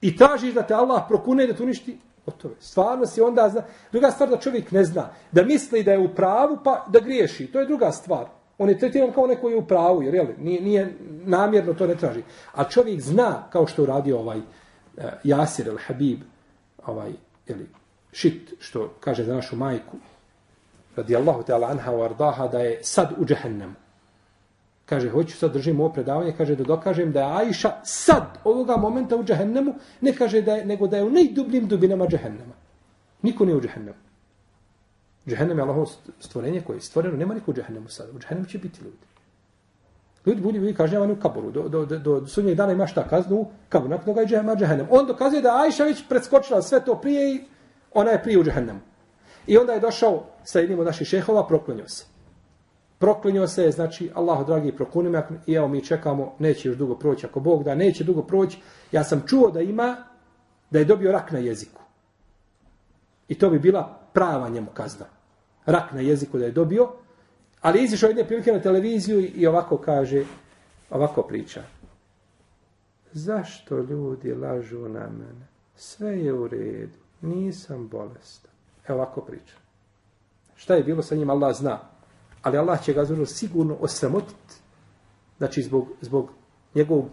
I tražiš da te Allah prokune i da te uništi, gotovo. Stvarno si onda zna. Druga stvar da čovjek ne zna. Da misli da je u pravu, pa da griješi. To je druga stvar. On je tretiran kao neko je u pravu, jer jel, nije, nije namjerno to ne traži. A čovjek zna, kao što uradio ovaj uh, Jasir el Habib, ovaj, jel, šit, što kaže za našu majku, radi Allahu ta'ala anha wa ardaha, da je sad u džehennemu. Kaže, hoću sad držim ovo predavanje, kaže da dokažem da je Aisha sad, ovoga momenta u džahennemu, ne kaže da je, nego da je u najdubljim dubinama džahennema. Niko nije u džahennemu. Džahennem je Allahovo stvorenje koje je stvoreno, nema niko u džahennemu sad. U džahennemu će biti ljudi. Ljudi budu bili kažnjavani u kaboru. Do, do, do, do sudnjeg dana ima šta kaznu u kaboru. Nakon toga je džehennem. On dokazuje da Aisha već preskočila sve to prije i ona je prije u džahennemu. I onda je došao sa jednim od naših šehova, proklonio se. Proklinio se, znači, Allah, dragi, prokuni me, i evo mi čekamo, neće još dugo proći, ako Bog da, neće dugo proći. Ja sam čuo da ima, da je dobio rak na jeziku. I to bi bila prava njemu kazna. Rak na jeziku da je dobio, ali izišao jedne prilike na televiziju i ovako kaže, ovako priča. Zašto ljudi lažu na mene? Sve je u redu, nisam bolestan. Evo ovako priča. Šta je bilo sa njim, Allah zna. Ali Allah će ga zvrlo sigurno osramotiti. Znači, zbog, zbog njegovog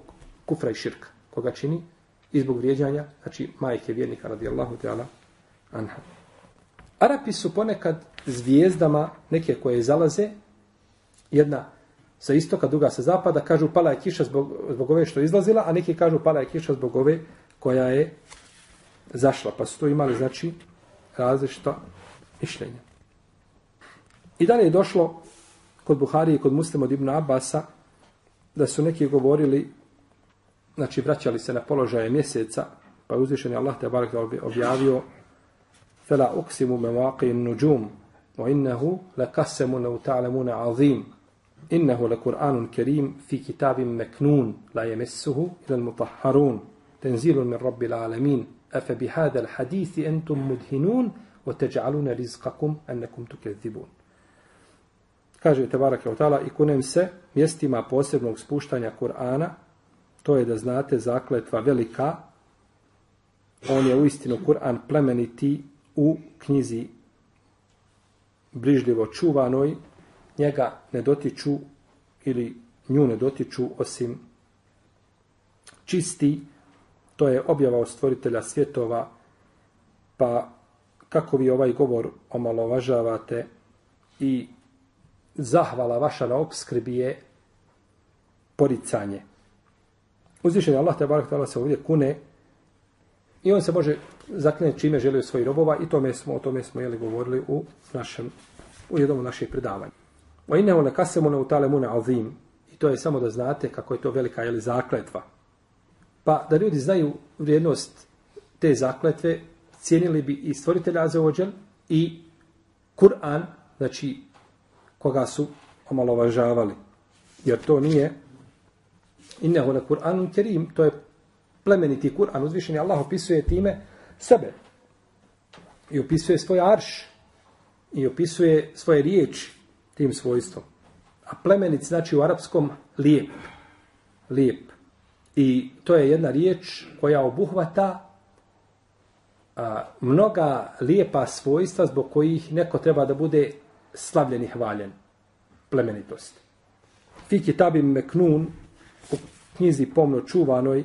kufra i širka koga čini i zbog vrijeđanja, znači, majke vjernika radijallahu ta'ala anha. Arapi su ponekad zvijezdama neke koje zalaze, jedna sa istoka, druga sa zapada, kažu pala je kiša zbog, zbog ove što je izlazila, a neki kažu pala je kiša zbog ove koja je zašla. Pa su to imali, znači, različita mišljenja. I dalje je došlo kod Buhari i kod muslima od Ibn Abasa da su neki govorili, znači vraćali se na položaje mjeseca, pa je uzvišen Allah te barak objavio فلا أقسم مواقع النجوم وإنه لقسم لو عظيم إنه لقرآن كريم في كتاب مكنون لا يمسه إلى المطهرون تنزيل من رب العالمين أفبهذا الحديث أنتم مدهنون وتجعلون رزقكم أنكم تكذبون Kaže Tebarak Jautala, i kunem se mjestima posebnog spuštanja Kur'ana, to je da znate zakletva velika, on je u istinu Kur'an plemeniti u knjizi brižljivo čuvanoj, njega ne dotiču ili nju ne dotiču osim čisti, to je objava od stvoritelja svjetova, pa kako vi ovaj govor omalovažavate i zahvala vaša na obskrbi je poricanje. Uzvišen je Allah te barak se ovdje kune i on se može zakliniti čime želi od svojih robova i tome smo, o tome smo jeli govorili u našem, u jednom od naših predavanja. O innehu ne kasemu ne utale mune azim. I to je samo da znate kako je to velika jeli, zakletva. Pa da ljudi znaju vrijednost te zakletve, cijenili bi i stvoritelja Azeođel i Kur'an, znači koga su omalovažavali. Jer to nije innehu le Kur'anun kerim, to je plemeniti Kur'an. Uzvišeni Allah opisuje time sebe. I opisuje svoj arš. I opisuje svoje riječi tim svojstvom. A plemenit znači u arapskom lijep. Lijep. I to je jedna riječ koja obuhvata a, mnoga lijepa svojstva zbog kojih neko treba da bude slavljen i hvaljen. plemenitost. Fi kitabi meknun, u knjizi pomno čuvanoj,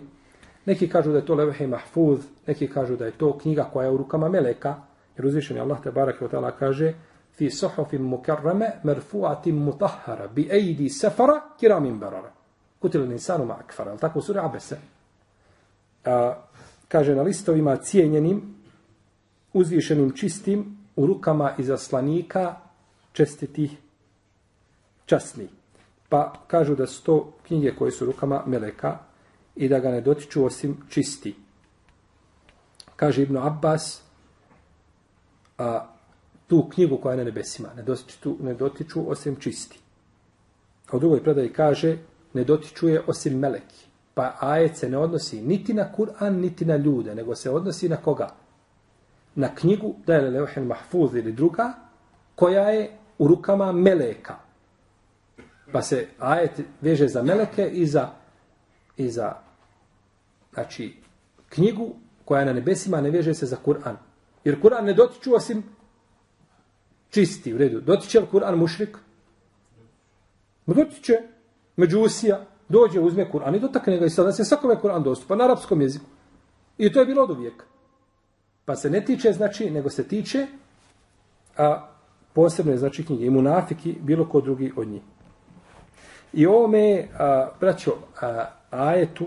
neki kažu da je to levhe mahfuz, neki kažu da je to knjiga koja je u rukama meleka, jer uzvišen je Allah te barak ta'ala kaže fi sohofim mukarrame merfuatim mutahara bi ejdi sefara kiramin barara. Kutil ninsanu ma akfara. Tako u suri Abese. A, kaže na listovima cijenjenim, uzvišenim čistim, u rukama izaslanika čestitih časni. Pa kažu da su to knjige koje su rukama Meleka i da ga ne dotiču osim čisti. Kaže Ibn Abbas, a, tu knjigu koja je na nebesima, ne dotiču, ne dotiču osim čisti. A u drugoj predaji kaže, ne dotiču je osim Meleki. Pa ajet se ne odnosi niti na Kur'an, niti na ljude, nego se odnosi na koga? Na knjigu, da je Leuhen Mahfuz ili druga, koja je u rukama Meleka. Pa se ajet veže za Meleke i za, i za znači, knjigu koja je na nebesima, ne veže se za Kur'an. Jer Kur'an ne dotiču osim čisti, u redu. Dotiče li Kur'an mušrik? Dotiče međusija, dođe, uzme Kur'an i dotakne ga i sada se svakome Kur'an dostupa na arapskom jeziku. I to je bilo od uvijek. Pa se ne tiče, znači, nego se tiče a posebno znači, knjige i munafiki, bilo ko drugi od njih. I ovome, a, braćo, a, ajetu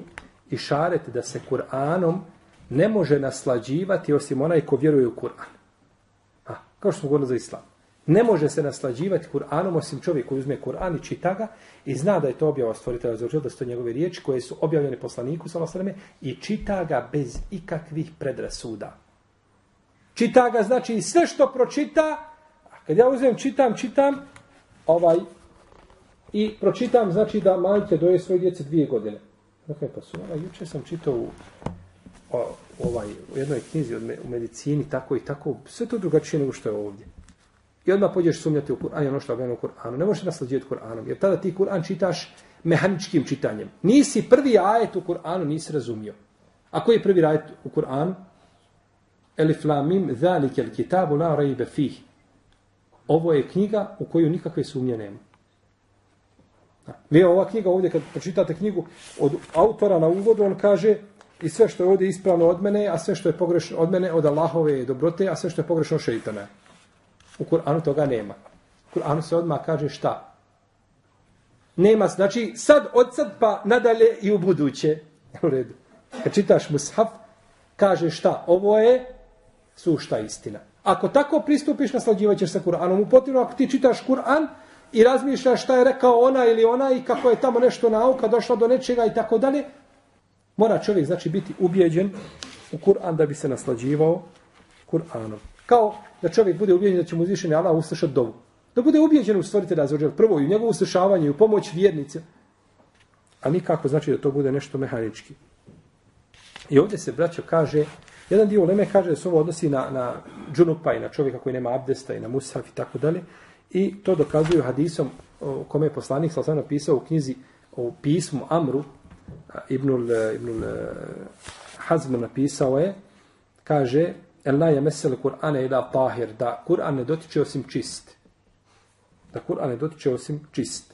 i šarete da se Kur'anom ne može naslađivati osim onaj ko vjeruje u Kur'an. A, kao što smo govorili za islam. Ne može se naslađivati Kur'anom osim čovjek koji uzme Kur'an i čita ga i zna da je to objava stvoritelja za da su to njegove riječi koje su objavljene poslaniku sallallahu i čita ga bez ikakvih predrasuda. Čita ga znači sve što pročita, kad ja uzmem čitam, čitam, ovaj i pročitam znači da majke doje svoje djece dvije godine. Dakle, pa su, ovaj, juče sam čitao u, o, ovaj, u jednoj knjizi od me, u medicini, tako i tako, sve to drugačije nego što je ovdje. I odmah pođeš sumnjati u Kur'an i ono što je u Kur'anu. Ne možeš naslađivati Kur'anom, jer tada ti Kur'an čitaš mehaničkim čitanjem. Nisi prvi ajet u Kur'anu, nisi razumio. A koji je prvi ajet u Kur'anu? Elif lamim, zalike al kitabu la raibe fih. Ovo je knjiga u koju nikakve sumnje nema. Vi ova knjiga ovdje, kad pročitate knjigu od autora na uvodu, on kaže i sve što je ovdje ispravno od mene, a sve što je pogrešno od mene, od Allahove dobrote, a sve što je pogrešno šeitana. U Kur'anu toga nema. U Kur'anu se odmah kaže šta? Nema, znači sad, od sad pa nadalje i u buduće. U redu. Kad čitaš mushaf, kaže šta? Ovo je sušta istina. Ako tako pristupiš, naslađivaćeš se Kur'anom. U potrebno, ako ti čitaš Kur'an i razmišljaš šta je rekao ona ili ona i kako je tamo nešto nauka došla do nečega i tako dalje, mora čovjek znači biti ubijeđen u Kur'an da bi se naslađivao Kur'anom. Kao da čovjek bude ubijeđen da će mu uzvišeni Allah uslušati dovu. Da bude ubijeđen u stvoritelja za prvo i u njegovu uslušavanje i u pomoć vjernice. A nikako znači da to bude nešto mehanički. I ovdje se, braćo, kaže, jedan dio uleme kaže da se ovo odnosi na, na džunupa i na čovjeka koji nema abdesta i na musaf i tako dalje. I to dokazuju hadisom o kome je poslanik sa napisao u knjizi o pismu Amru, Ibnul, Ibnul eh, Hazm napisao je, kaže, El la yamessal Kur'ana ila tahir, da Kur'an ne dotiče osim čist. Da Kur'an ne dotiče osim čist.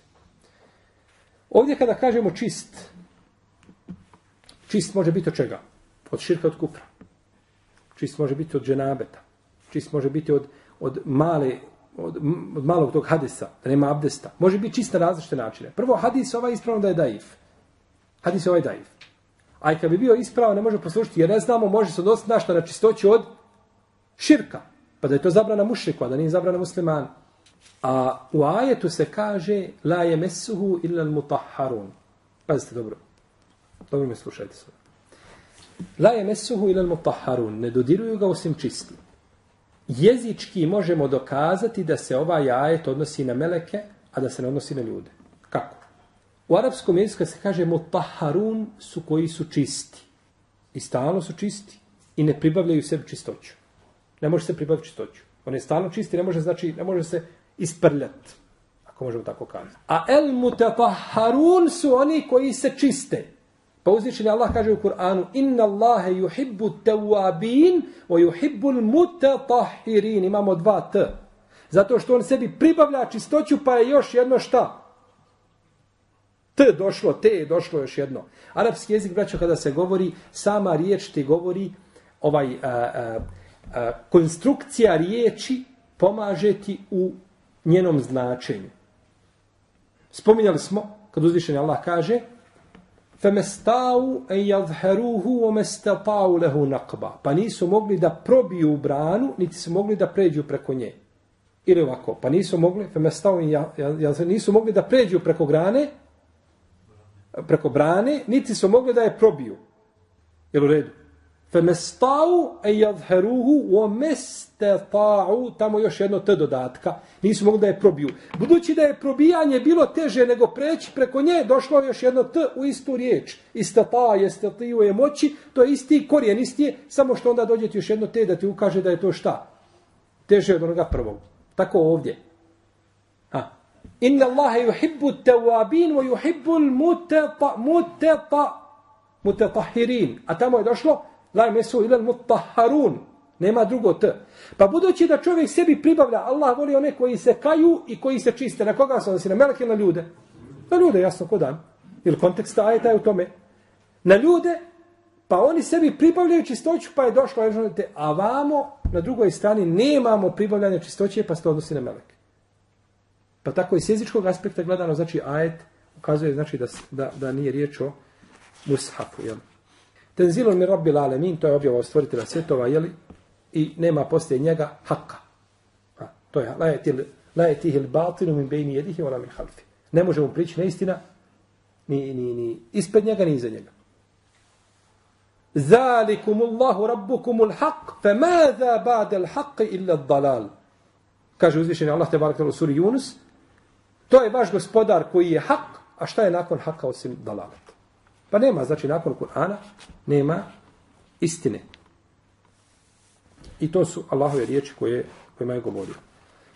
Ovdje kada kažemo čist, čist može biti od čega? Od širka, od kufra. Čist može biti od dženabeta. Čist može biti od, od male od, od malog tog hadisa, da nema abdesta. Može biti čist na različite načine. Prvo, hadis ovaj ispravno da je daif. Hadis ovaj daif. A i kad bi bio ispravo, ne može poslušati, jer ne znamo, može se odnositi našta na čistoću od širka. Pa da je to zabrana mušriku, a da nije zabrana musliman. A u ajetu se kaže la je mesuhu illa mutahharun. Pazite dobro. Dobro me slušajte sada. La je mesuhu ilal mutahharun. Ne dodiruju ga osim čisti. Jezički možemo dokazati da se ovaj ajet odnosi na meleke, a da se ne odnosi na ljude. Kako? U arapskom jeziku se kaže mutahharun su koji su čisti. I stalno su čisti. I ne pribavljaju sebi čistoću. Ne može se pribaviti čistoću. On je stalno čisti, ne može, znači, ne može se isprljati. Ako možemo tako kazati. A el mutatahharun su oni koji se čiste. Pa uzvišeni Allah kaže u Kur'anu Inna Allahe yuhibbu tawabin wa yuhibbu mutatahhirin. Imamo dva t. Zato što on sebi pribavlja čistoću pa je još jedno šta? T došlo, T je došlo još jedno. Arapski jezik, braćo, kada se govori, sama riječ ti govori, ovaj, a, a, a, konstrukcija riječi pomaže ti u njenom značenju. Spominjali smo, kad uzvišen Allah kaže, فَمَسْتَاُوا أَنْ يَظْهَرُوهُ وَمَسْتَطَاُوا لَهُ نَقْبَا Pa nisu mogli da probiju u branu, niti su mogli da pređu preko nje. Ili ovako, pa nisu mogli, فَمَسْتَاُوا nisu mogli da pređu preko grane, preko brane, niti su mogli da je probiju. Jel u redu? Femestau e jadheruhu o mestetau, tamo još jedno t dodatka, nisu mogli da je probiju. Budući da je probijanje bilo teže nego preći preko nje, došlo još jedno t u istu riječ. Istata, je ti je moći, to je isti korijen, isti je, samo što onda dođe još jedno t da ti ukaže da je to šta? Teže od onoga prvog. Tako ovdje. A. Inna Allahe yuhibbu tawabin wa yuhibbu mutetahirin. A tamo je došlo, La mesu ilal mutahharun. Nema drugo t. Pa budući da čovjek sebi pribavlja, Allah voli one koji se kaju i koji se čiste. Na koga se odnosi? Na meleke ili na ljude? Na ljude, jasno, ko dan. Ili kontekst ajeta je u tome. Na ljude, pa oni sebi pribavljaju čistoću, pa je došlo, a vamo, na drugoj strani, nemamo pribavljanje čistoće, pa se to odnosi na meleke. Pa tako i jezičkog aspekta gledano, znači ajet ukazuje znači da, da, da nije riječ o mushafu, jel? Tenzilun mi rabbil alemin, to je objava stvoritela svjetova, jeli? I nema poslije njega haka. Ha, to je, la je batinu min bejni jedihi, ona min halfi. Ne može mu prići neistina, ni, ni, ni ispred njega, ni iza njega. Zalikum Allahu rabbukum ul haq, fe mada ba'del al haq illa dalal. Kaže uzvišeni Allah te barak u suri Yunus, to je vaš gospodar koji je hak, a šta je nakon haka osim dalala? Pa nema, znači nakon Kur'ana, nema istine. I to su Allahove riječi koje, kojima je govorio.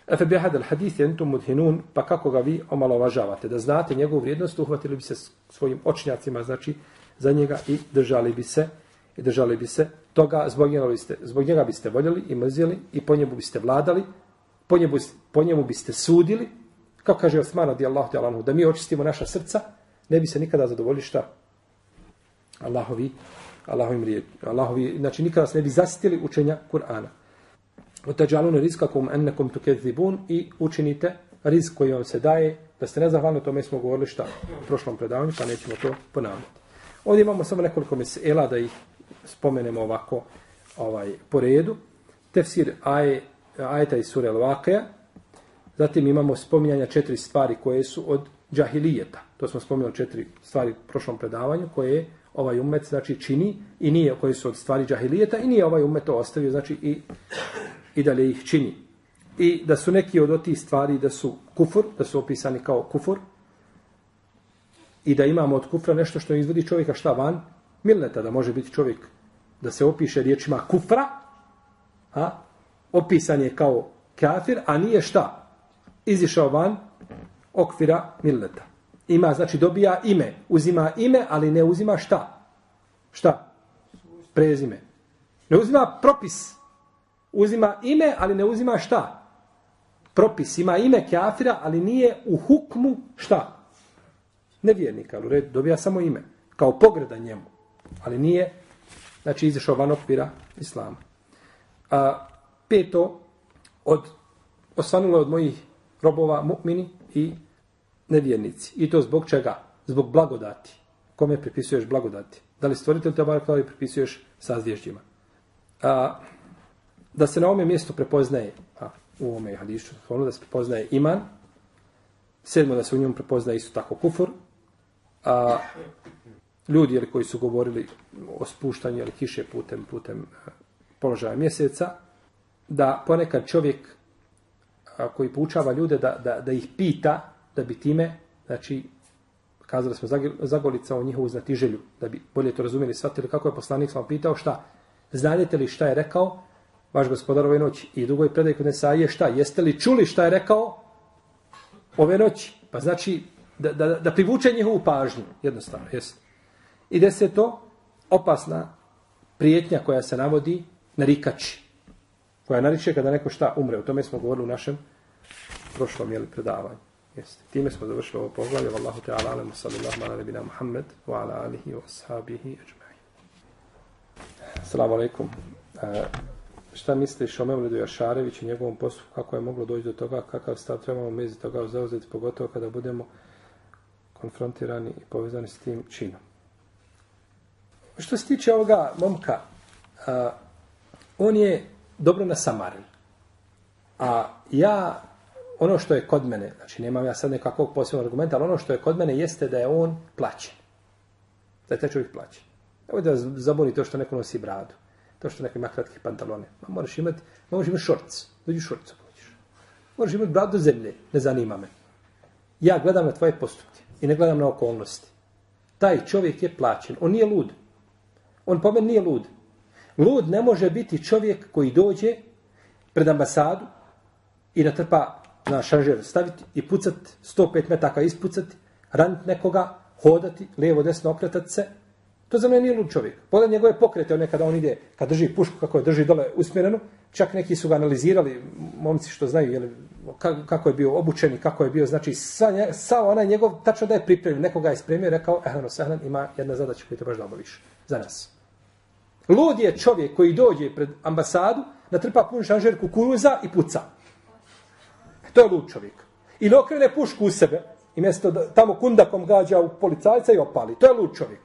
Efe bihad al hadith entum mudhinun, pa kako ga vi omalovažavate? Da znate njegovu vrijednost, uhvatili bi se svojim očnjacima, znači, za njega i držali bi se, i držali bi se toga, zbog njega biste, zbog njega biste voljeli i mrzili i po njemu biste vladali, po njemu, po njemu biste sudili, kao kaže Osman radijallahu ta'ala, da mi očistimo naša srca, ne bi se nikada zadovoljili šta? Allahovi, Allahovim. Allahovi, znači nikada se ne bi zasitili učenja Kur'ana. Otađalune rizkakum ennekom tukezibun i učinite rizik koji vam se daje, da ste nezahvalni, o tome smo govorili šta u prošlom predavanju, pa nećemo to ponavljati. Ovdje imamo samo nekoliko mesela da ih spomenemo ovako ovaj po redu. Tefsir aje, ajeta iz sure Al-Waqeja, zatim imamo spominjanja četiri stvari koje su od džahilijeta. To smo spominjali četiri stvari u prošlom predavanju koje je ovaj umet znači čini i nije koji su od stvari džahilijeta i nije ovaj umet to ostavio znači i, i dalje ih čini. I da su neki od tih stvari da su kufur, da su opisani kao kufur i da imamo od kufra nešto što izvodi čovjeka šta van, milneta da može biti čovjek da se opiše riječima kufra, a opisan je kao kafir, a nije šta izišao van okvira milneta ima, znači dobija ime, uzima ime, ali ne uzima šta? Šta? Prezime. Ne uzima propis. Uzima ime, ali ne uzima šta? Propis. Ima ime kafira, ali nije u hukmu šta? Nevjernika, ali u redu, dobija samo ime. Kao pogreda njemu. Ali nije, znači, izašao van okvira islama. A, peto, od, osvanulo od mojih robova mu'mini i nevjernici. I to zbog čega? Zbog blagodati. Kome pripisuješ blagodati? Da li stvoritelj te barak ili pripisuješ sa zvježdjima? A, da se na ovome mjestu prepoznaje, a, u ovome hadišu, ono da se prepoznaje iman, sedmo da se u njemu prepoznaje isto tako kufur, a, ljudi jeli, koji su govorili o spuštanju ili kiše putem, putem položaja mjeseca, da ponekad čovjek a, koji poučava ljude da, da, da ih pita da bi time, znači, kazali smo zagolica o njihovu znatiželju, da bi bolje to razumjeli, shvatili kako je poslanik sam pitao šta, znadete li šta je rekao vaš gospodar ove noći? I drugoj predaj kod Nesaije šta, jeste li čuli šta je rekao ove noći, pa znači da, da, da privuče njihovu pažnju, jednostavno, jeste. I to? Opasna prijetnja koja se navodi na rikači, koja nariče kada neko šta umre, o tome smo govorili u našem prošlom jeli predavanju. Jeste. Time smo završili ovo poglavlje. Wallahu ta'ala alamu sallallahu ala nebina Muhammed wa ala alihi wa ashabihi ajma'in. Assalamu alaikum. E, šta misliš o Memledu Jašarević i njegovom poslu? Kako je moglo doći do toga? Kakav stav trebamo mezi toga zauzeti, pogotovo kada budemo konfrontirani i povezani s tim činom? Što se tiče ovoga momka, a, on je dobro nasamaren. A ja, ono što je kod mene, znači nemam ja sad nekakvog posebnog argumenta, ali ono što je kod mene jeste da je on plaćen. Da je taj čovjek plaćen. Evo da zabuni to što neko nosi bradu. To što neko ima kratke pantalone. Ma moraš imati, možeš imati šorc. Dođi u ako hoćeš. Moraš imati bradu do zemlje. Ne zanima me. Ja gledam na tvoje postupke i ne gledam na okolnosti. Taj čovjek je plaćen. On nije lud. On po meni nije lud. Lud ne može biti čovjek koji dođe pred ambasadu i natrpa na šanžer staviti i pucati 105 metaka ispucati, raniti nekoga, hodati, lijevo, desno, okretati se. To za mene nije lud čovjek. Pogledaj njegove pokrete, one kada on ide, kad drži pušku, kako je drži dole usmjerenu, čak neki su ga analizirali, momci što znaju, jeli, kako je bio obučen i kako je bio, znači, sa, sa onaj njegov, tačno da je pripremio, nekoga je spremio i rekao, ehano, sehlan, ima jedna zadaća koju trebaš da obaviš za nas. Lud je čovjek koji dođe pred ambasadu, natrpa pun šanžer kukuruza i puca. To je lud čovjek. Ili okrene pušku u sebe i mjesto da tamo kundakom gađa u policajca i opali. To je lud čovjek.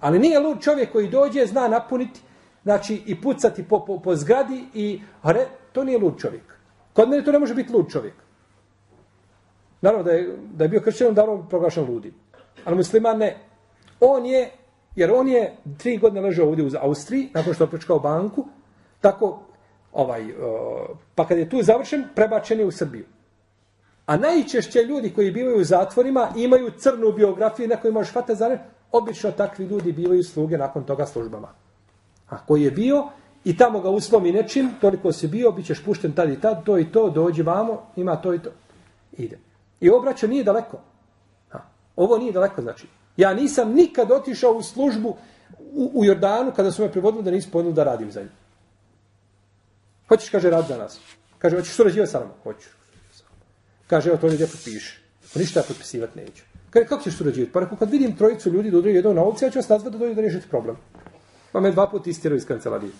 Ali nije lud čovjek koji dođe, zna napuniti, znači i pucati po, po, po zgradi i hore, to nije lud čovjek. Kod mene to ne može biti lud čovjek. Naravno da je, da je bio kršćan, da je proglašen ludi. Ali musliman ne. On je Jer on je tri godine ležao ovdje u Austriji, nakon što je opljačkao banku, tako, ovaj, uh, pa kad je tu završen, prebačen je u Srbiju. A najčešće ljudi koji bivaju u zatvorima imaju crnu biografiju na kojoj možeš fata zane, obično takvi ljudi bivaju sluge nakon toga službama. A koji je bio i tamo ga uslomi nečim, toliko si bio, bit ćeš pušten tad i tad, to i to, dođi vamo, ima to i to. Ide. I obraćo nije daleko. Ha. Ovo nije daleko, znači. Ja nisam nikad otišao u službu u, u Jordanu kada su me privodili da nisam pojeli da radim za njih. Hoćeš, kaže, rad za nas. Kaže, hoćeš surađivati sa nama? Hoću. Kaže, evo, to ovdje potpiši. Ako ništa ja potpisivati neću. Kaže, kako ćeš surađivati? Pa rekao, kad vidim trojicu ljudi da udaraju jednog na ulici, ja ću vas nazvati da dođu da riješiti problem. Pa me dva puta istirao iz kancelarije.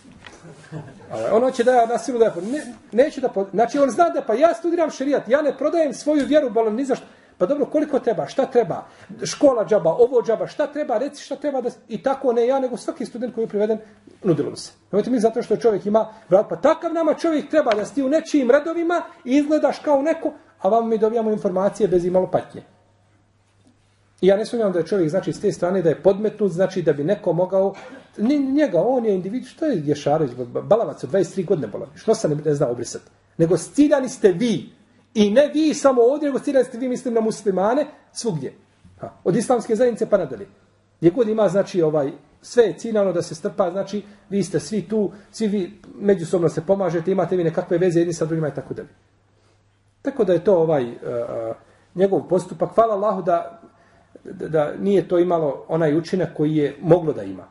Ono će da ja nasilu da ja... Ne, neću da... Znači, on zna da pa ja studiram šerijat, ja ne prodajem svoju vjeru, bolam, ni zašto. Pa dobro, koliko treba, šta treba, škola džaba, ovo džaba, šta treba, reci šta treba, da, i tako ne ja, nego svaki student koji je priveden, nudilo mu se. Nemojte mi zato što čovjek ima, vrat, pa takav nama čovjek treba da sti u nečijim redovima i izgledaš kao neko, a vam mi dobijamo informacije bez imalo patnje. I ja ne sumnjam da je čovjek, znači, s te strane da je podmetnut, znači da bi neko mogao, ni njega, on je individ, što je Ješareć, balavac od 23 godine bolavi, što se ne, ne zna obrisati. Nego ciljani ste vi, I ne vi samo ovdje, nego stirali ste vi mislim na muslimane svugdje. Ha. Od islamske zajednice pa nadalje. Gdje god ima, znači, ovaj, sve je ciljano da se strpa, znači, vi ste svi tu, svi vi međusobno se pomažete, imate vi nekakve veze jedni sa drugima i tako dalje. Tako da je to ovaj uh, njegov postupak. Hvala Allahu da, da, da nije to imalo onaj učinak koji je moglo da ima.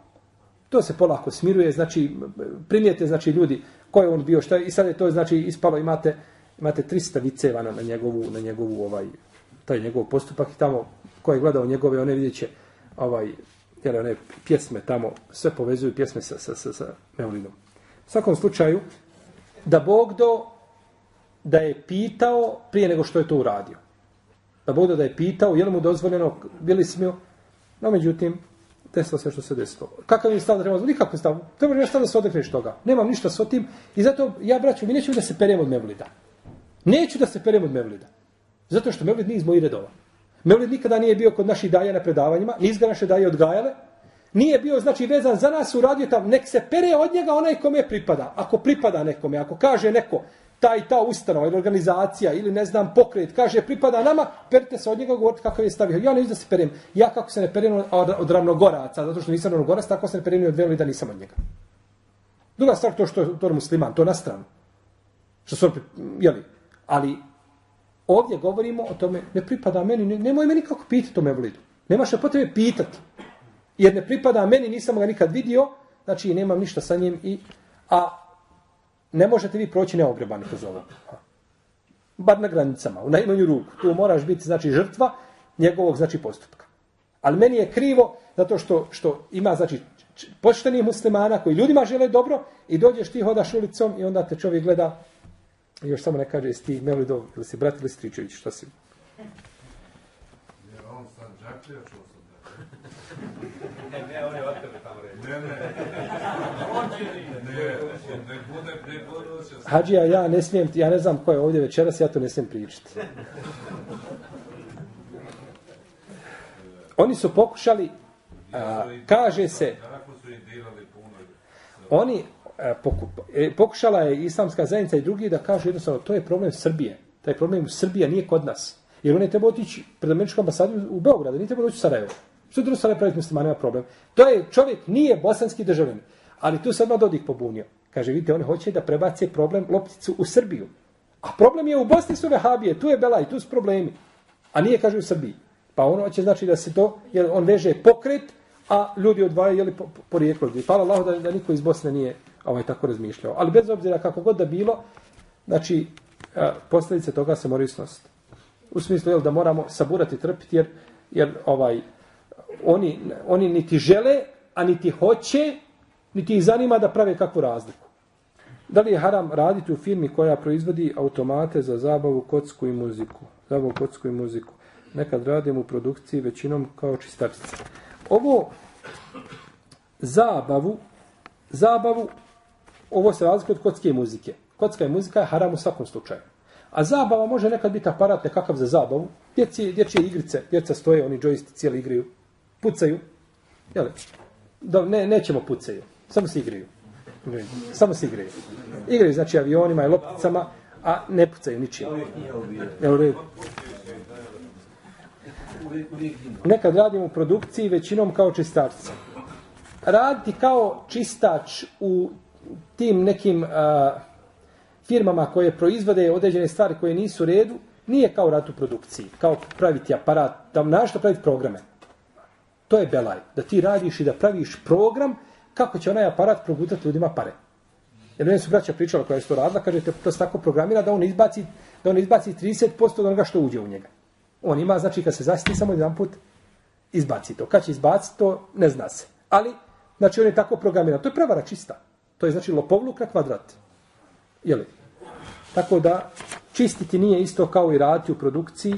To se polako smiruje, znači, primijete, znači, ljudi, ko je on bio, šta i sad je to, znači, ispalo, imate, imate 300 viceva na, na njegovu na njegovu ovaj taj njegov postupak i tamo ko je gledao njegove one vidjeće ovaj jer one pjesme tamo sve povezuju pjesme sa sa sa, sa Meulinom. U svakom slučaju da Bog do da je pitao prije nego što je to uradio. Pa da bude da je pitao je li mu dozvoljeno bili smio no međutim desilo se što se desilo. Kakav je stav da treba? Nikakav stav. Treba je stav da se odekneš toga. Nemam ništa s tim. I zato ja, braću, mi nećemo da se peremo od Mevlida. Neću da se perem od Mevlida. Zato što Mevlid nije iz mojih redova. Mevlid nikada nije bio kod naših daja na predavanjima, nije ga naše daje odgajale. Nije bio, znači, vezan za nas, uradio tam, nek se pere od njega onaj kome pripada. Ako pripada nekome, ako kaže neko, ta i ta ustanova ili organizacija ili ne znam pokret, kaže pripada nama, perite se od njega govoriti kako je stavio. Ja ne da se perem. Ja kako se ne perem od, od ravnogoraca, zato što nisam ravnogorac, tako se ne perem od da nisam od njega. Druga stvar, to što je to musliman, to na stranu. Što su, jeli, Ali ovdje govorimo o tome, ne pripada meni, ne, nemoj meni kako pitati o Mevlidu. Nemaš potrebe pitati. Jer ne pripada meni, nisam ga nikad vidio, znači nemam ništa sa njim. I, a ne možete vi proći neogrebani kroz ovo. bar na granicama, u najmanju ruku. Tu moraš biti, znači, žrtva njegovog, znači, postupka. Ali meni je krivo zato što, što ima, znači, poštenih muslimana koji ljudima žele dobro i dođeš ti hodaš ulicom i onda te čovjek gleda i još samo ne kaže jesi ti Melidov ili si brat ili Stričević, šta si? Ne, ne, on je od tebe tamo reći. Ne, ne. Ne, ne. Hadžija, ja ne smijem, ja ne znam ko je ovdje večeras, ja to ne smijem pričati. Oni su pokušali, a, kaže se, oni a, poku, e, pokušala je islamska zajednica i drugi da kažu jednostavno, to je problem Srbije. Taj problem Srbija nije kod nas. Jer on je trebao otići pred američkom ambasadu u Beogradu, nije trebao doći u Sarajevo. Što drugo sada praviti muslimanima problem? To je čovjek, nije bosanski državljan. Ali tu se odmah Dodik pobunio. Kaže, vidite, oni hoće da prebace problem lopticu u Srbiju. A problem je u Bosni su vehabije, tu je Belaj, tu su problemi. A nije, kaže, u Srbiji. Pa ono će znači da se to, jer on veže pokret, a ljudi odvajaju, jeli, porijeklo. po, po. Hvala Allah da, da niko iz Bosne nije ovaj, tako razmišljao. Ali bez obzira kako god da bilo, znači, posljedice toga se moraju snositi. U smislu, jel, da moramo saburati, trpiti, jer, jer ovaj, oni, oni niti žele, a niti hoće, niti ih zanima da prave kakvu razliku. Da li je haram raditi u firmi koja proizvodi automate za zabavu, kocku i muziku? Zabavu, kocku i muziku. Nekad radim u produkciji većinom kao čistačica. Ovo zabavu, zabavu, ovo se razlikuje od kocke i muzike. Kocka i muzika je haram u svakom slučaju. A zabava može nekad biti aparat nekakav za zabavu. Djeci, dječje igrice, djeca stoje, oni džojisti cijeli igraju pucaju. Jel? Da, ne, nećemo pucaju. Samo se igraju. Samo se igraju. Igraju, znači, avionima i lopticama, a ne pucaju ničim. Nekad radimo u produkciji većinom kao čistačica. Raditi kao čistač u tim nekim a, firmama koje proizvode određene stvari koje nisu u redu, nije kao rad u produkciji, kao praviti aparat, da našto praviti programe. To je belaj. Da ti radiš i da praviš program kako će onaj aparat progutati ljudima pare. Jer meni su braća pričala koja je to radila, kaže te to se tako programira da on izbaci, da on izbaci 30% od onoga što uđe u njega. On ima, znači kad se zasiti samo jedan put, izbaci to. Kad će izbaciti to, ne zna se. Ali, znači on je tako programiran. To je prevara čista. To je znači lopovluk na kvadrat. Jeli? Tako da, čistiti nije isto kao i raditi u produkciji,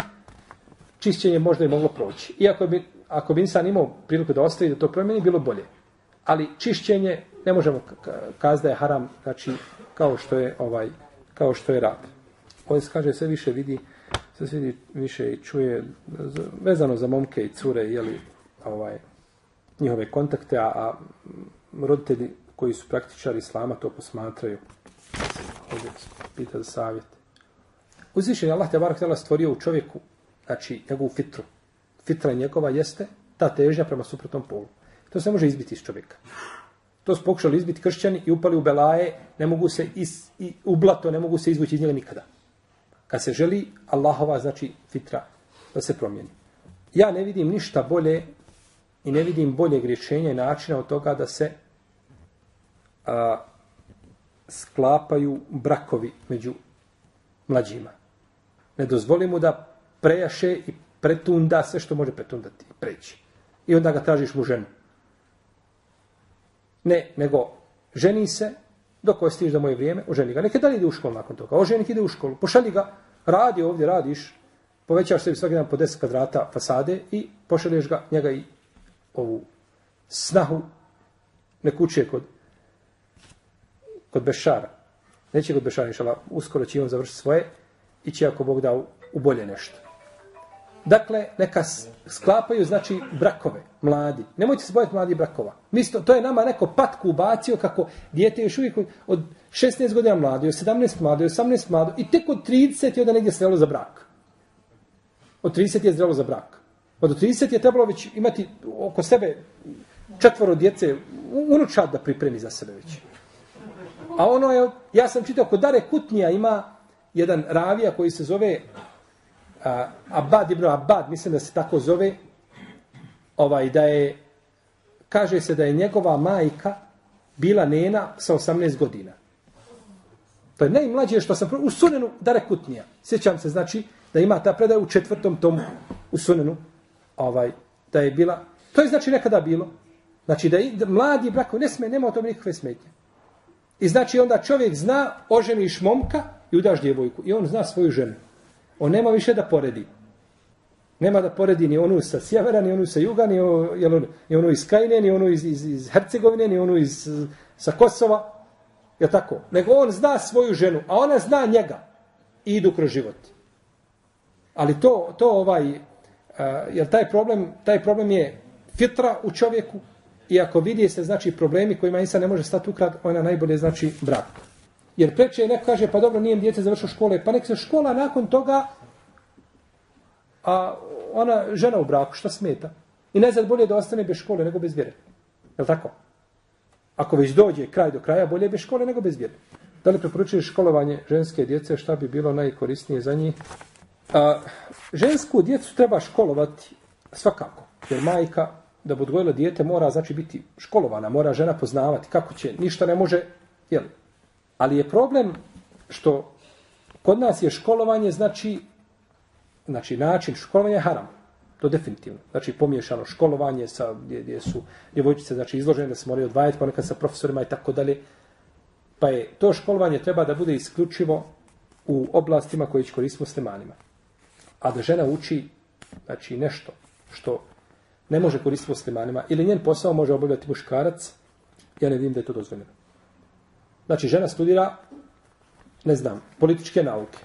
čišćenje možda je moglo proći. Iako bi ako bi insan imao priliku da ostavi da to promijeni, bilo bolje. Ali čišćenje ne možemo kazati da je haram, znači kao što je ovaj kao što je rad. Ovdje se kaže sve više vidi, sve se vidi više i čuje vezano za momke i cure, je li ovaj, njihove kontakte, a, a roditelji koji su praktičari islama to posmatraju. Ovdje pita za savjet. Uzvišen je Allah te barak stvorio u čovjeku, znači njegovu fitru, fitra njegova jeste ta težnja prema suprotnom polu. To se može izbiti iz čovjeka. To su pokušali izbiti kršćani i upali u belaje, ne mogu se iz, i u blato, ne mogu se izvući iz njega nikada. Kad se želi Allahova, znači fitra, da se promijeni. Ja ne vidim ništa bolje i ne vidim bolje rješenja i načina od toga da se a, sklapaju brakovi među mlađima. Ne dozvolimo da prejaše i pretunda sve što može pretundati, preći. I onda ga tražiš mu ženu. Ne, nego ženi se, dok ostiš da do moje vrijeme, oženi ga. Neke da li ide u školu nakon toga? Oženik ide u školu. Pošalji ga, radi ovdje, radiš, povećaš sebi svaki dan po 10 kvadrata fasade i pošalješ ga, njega i ovu snahu ne kuće kod kod Bešara. Neće kod Bešara, inšala, uskoro će on završiti svoje i će ako Bog da u, u bolje nešto. Dakle, neka sklapaju, znači, brakove, mladi. Nemojte se bojati mladi brakova. Misto, to je nama neko patku ubacio kako dijete još uvijek od 16 godina mladi, od 17 mladi, od 18 mladi i tek od 30 je onda negdje zrelo za brak. Od 30 je zrelo za brak. Od 30 je trebalo već imati oko sebe četvoro djece, unučad da pripremi za sebe već. A ono je, ja sam čitao, kod Dare Kutnija ima jedan ravija koji se zove a, Abad ibn Abad, mislim da se tako zove, ovaj, da je, kaže se da je njegova majka bila nena sa 18 godina. To je najmlađe što sam u sunenu Darekutnija. Sjećam se, znači, da ima ta predaja u četvrtom tomu u sunenu. Ovaj, da je bila, to je znači nekada bilo. Znači da, da mladi brakovi ne sme, nema o tome nikakve smetnje. I znači onda čovjek zna, oženiš momka i udaš djevojku. I on zna svoju ženu. On nema više da poredi. Nema da poredi ni onu sa sjevera, ni onu sa juga, ni, onu, ni onu iz Kajne, ni onu iz, iz, iz Hercegovine, ni onu iz, sa Kosova. Je tako? Nego on zna svoju ženu, a ona zna njega. I idu kroz život. Ali to, to ovaj, eh, uh, jer taj problem, taj problem je fitra u čovjeku, i ako vidi se, znači, problemi kojima insan ne može stati ukrad, ona najbolje znači brak. Jer preče je neko kaže, pa dobro, nijem djece završio škole, pa nek se škola nakon toga, a ona žena u braku, šta smeta? I najzad bolje da ostane bez škole nego bez vjere. Je tako? Ako već dođe kraj do kraja, bolje bez škole nego bez vjere. Da li preporučuješ školovanje ženske djece, šta bi bilo najkorisnije za njih? A, žensku djecu treba školovati svakako. Jer majka, da bi odgojila dijete, mora znači biti školovana, mora žena poznavati kako će, ništa ne može, jel? Ali je problem što kod nas je školovanje, znači, znači način školovanja je haram. To definitivno. Znači pomiješano školovanje sa, gdje, gdje su djevojčice znači, izložene da se moraju odvajati pa ponekad sa profesorima i tako dalje. Pa je to školovanje treba da bude isključivo u oblastima koje će koristiti muslimanima. A da žena uči znači nešto što ne može koristiti muslimanima ili njen posao može obavljati muškarac, ja ne vidim da je to dozvoljeno. Znači, žena studira, ne znam, političke nauke.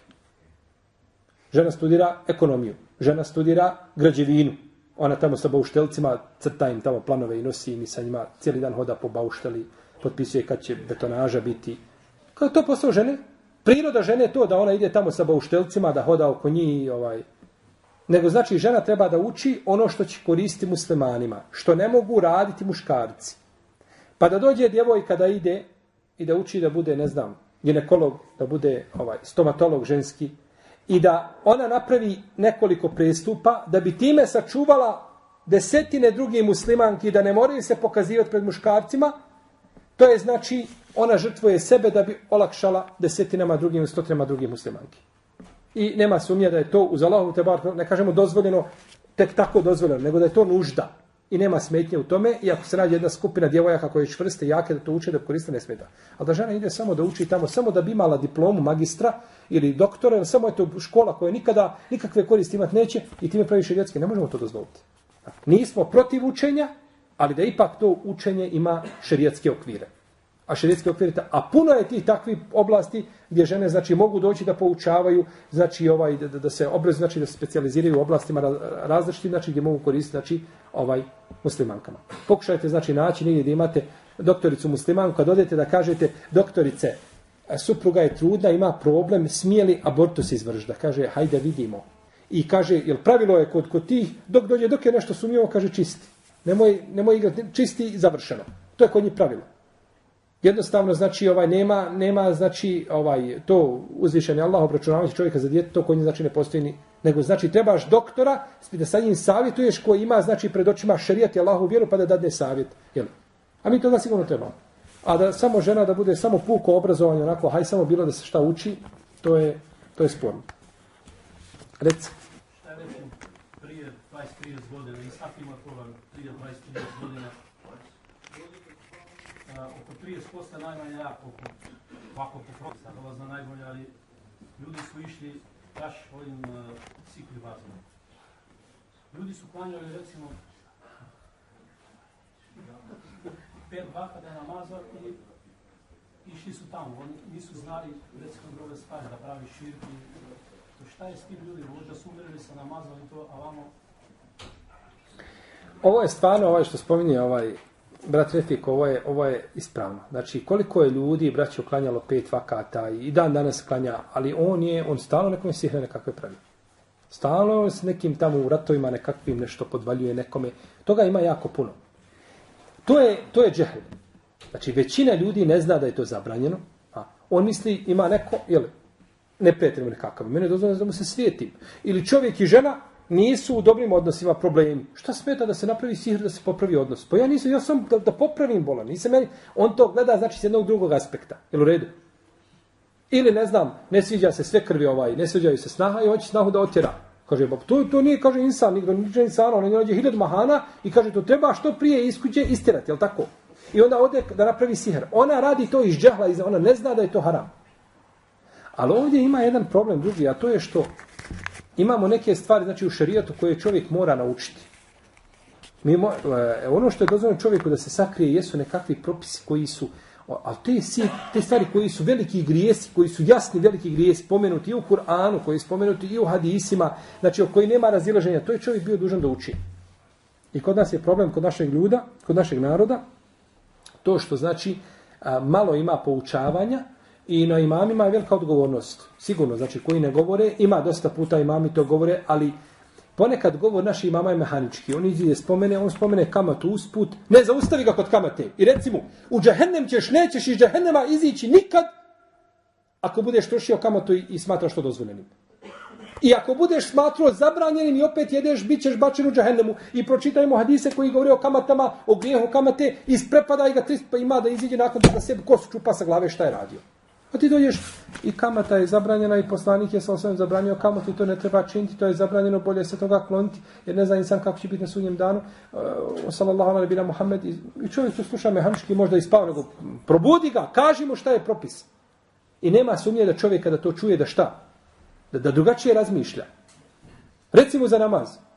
Žena studira ekonomiju. Žena studira građevinu. Ona tamo sa bauštelcima crta im tamo planove i nosi im i sa njima cijeli dan hoda po baušteli, potpisuje kad će betonaža biti. Kako to posao žene? Priroda žene je to da ona ide tamo sa bauštelcima, da hoda oko njih i ovaj... Nego znači žena treba da uči ono što će koristiti muslimanima, što ne mogu raditi muškarci. Pa da dođe djevojka da ide i da uči da bude, ne znam, ginekolog, da bude ovaj stomatolog ženski i da ona napravi nekoliko prestupa da bi time sačuvala desetine drugih muslimanki da ne moraju se pokazivati pred muškarcima, to je znači ona žrtvuje sebe da bi olakšala desetinama drugim, stotinama drugih muslimanki. I nema sumnje da je to uz Allahovu te bar, ne kažemo dozvoljeno, tek tako dozvoljeno, nego da je to nužda. I nema smetnje u tome, i ako se nađe jedna skupina djevojaka koje je čvrste i jake da to uče, da koriste, ne smeta. Ali da žena ide samo da uči tamo, samo da bi imala diplomu magistra ili doktora, ili samo je to škola koja nikada nikakve koristi imati neće i time pravi šerijatske. ne možemo to dozvoliti. Nismo protiv učenja, ali da ipak to učenje ima šerijatske okvire a šerijetske okvire, a puno je tih takvih oblasti gdje žene znači mogu doći da poučavaju, znači ovaj da, da se obrazuju, znači da se specijaliziraju u oblastima različitim, znači gdje mogu koristiti znači ovaj muslimankama. Pokušajte znači naći negdje gdje imate doktoricu muslimanku, kad odete da kažete doktorice, supruga je trudna, ima problem, smijeli abortus izvršiti? Da kaže, hajde vidimo. I kaže, jel pravilo je kod, kod tih, dok dođe, dok je nešto sumnjivo, kaže čisti. Nemoj, nemoj igrati, čisti i završeno. To je kod njih pravilo. Jednostavno znači ovaj nema nema znači ovaj to uzvišeni Allah obračunavajući čovjeka za dijete to koji znači ne postoji ni nego znači trebaš doktora da sa njim savjetuješ koji ima znači pred očima šerijat i Allahu vjeru pa da dadne savjet je A mi to da sigurno trebamo. A da samo žena da bude samo puko obrazovanje onako haj samo bilo da se šta uči to je to je sporno. Reci. Prije 20-30 godina i sad ima prije 20-30 godina 30% najmanje jako ovako po profisa, sad dolazna najbolje, ali ljudi su išli baš ovim uh, sikli bazima. Ljudi su klanjali, recimo, pet vakada namaza i išli su tamo. Oni nisu znali, recimo, druge stvari, da pravi širki. To šta je s tim ljudima? Možda su umreli sa namazom i to, a vamo... Ovo je stvarno, ovaj što spominje, ovaj, brat Refik, ovo je, ovo je ispravno. Znači, koliko je ljudi, braćo, klanjalo pet vakata i dan danas klanja, ali on je, on stalno nekome sihre nekakve pravi. Stalno s nekim tamo u ratovima nekakvim nešto podvaljuje nekome. Toga ima jako puno. To je, to je džehl. Znači, većina ljudi ne zna da je to zabranjeno. A on misli, ima neko, jel, ne prijatelj nekakav. Mene dozvoljeno da mu se svijetim. Ili čovjek i žena, nisu u dobrim odnosima problemi. Šta smeta da se napravi sihr da se popravi odnos? Pa ja nisam, ja sam da, da popravim bolan. Nisam meni, on to gleda znači s jednog drugog aspekta. Jel u redu? Ili ne znam, ne sviđa se sve krvi ovaj, ne sviđaju se snaha i hoće snahu da otjera. Kaže, pa to, to nije, kaže, insan, nikdo nije insan, on je hiljad mahana i kaže, to treba što prije iskuće istirati, jel tako? I onda ode da napravi sihr. Ona radi to iz džahla, ona ne zna da je to haram. Ali ovdje ima jedan problem drugi, a to je što imamo neke stvari, znači u šerijatu koje čovjek mora naučiti. Mi mo, e, ono što je dozvoljeno čovjeku da se sakrije jesu nekakvi propisi koji su ali te, si, te stvari koji su veliki grijesi, koji su jasni veliki grijesi, spomenuti i u Kur'anu, koji su spomenuti i u hadisima, znači o koji nema razilaženja, to je čovjek bio dužan da uči. I kod nas je problem, kod našeg ljuda, kod našeg naroda, to što znači a, malo ima poučavanja i na imamima je velika odgovornost. Sigurno, znači koji ne govore, ima dosta puta imami to govore, ali ponekad govor naši imama je mehanički. On iđe spomene, on spomene kamatu usput, ne zaustavi ga kod kamate. I recimo, u džahennem ćeš, nećeš iz džahennema izići nikad ako budeš trošio kamatu i, i smatraš to dozvoljenim. I ako budeš smatrao zabranjenim i opet jedeš, bit ćeš bačen u džahennemu. I pročitajmo hadise koji govore o kamatama, o grijehu kamate, isprepadaj i ga trist, pa ima da iziđe nakon da sebi kosu čupa sa glave šta je radio. A ti dođeš i kamata je zabranjena i poslanik je sa osvijem zabranio kamatu i to ne treba činiti, to je zabranjeno, bolje se toga kloniti, jer ne zna insan kako će biti na sudnjem danu. Uh, sallallahu ala nebina Muhammed i, i čovjek to sluša mehanički možda ispao, nego probudi ga, kaži mu šta je propis. I nema sumnje da čovjek kada to čuje da šta? Da, da drugačije razmišlja. Recimo za namaz.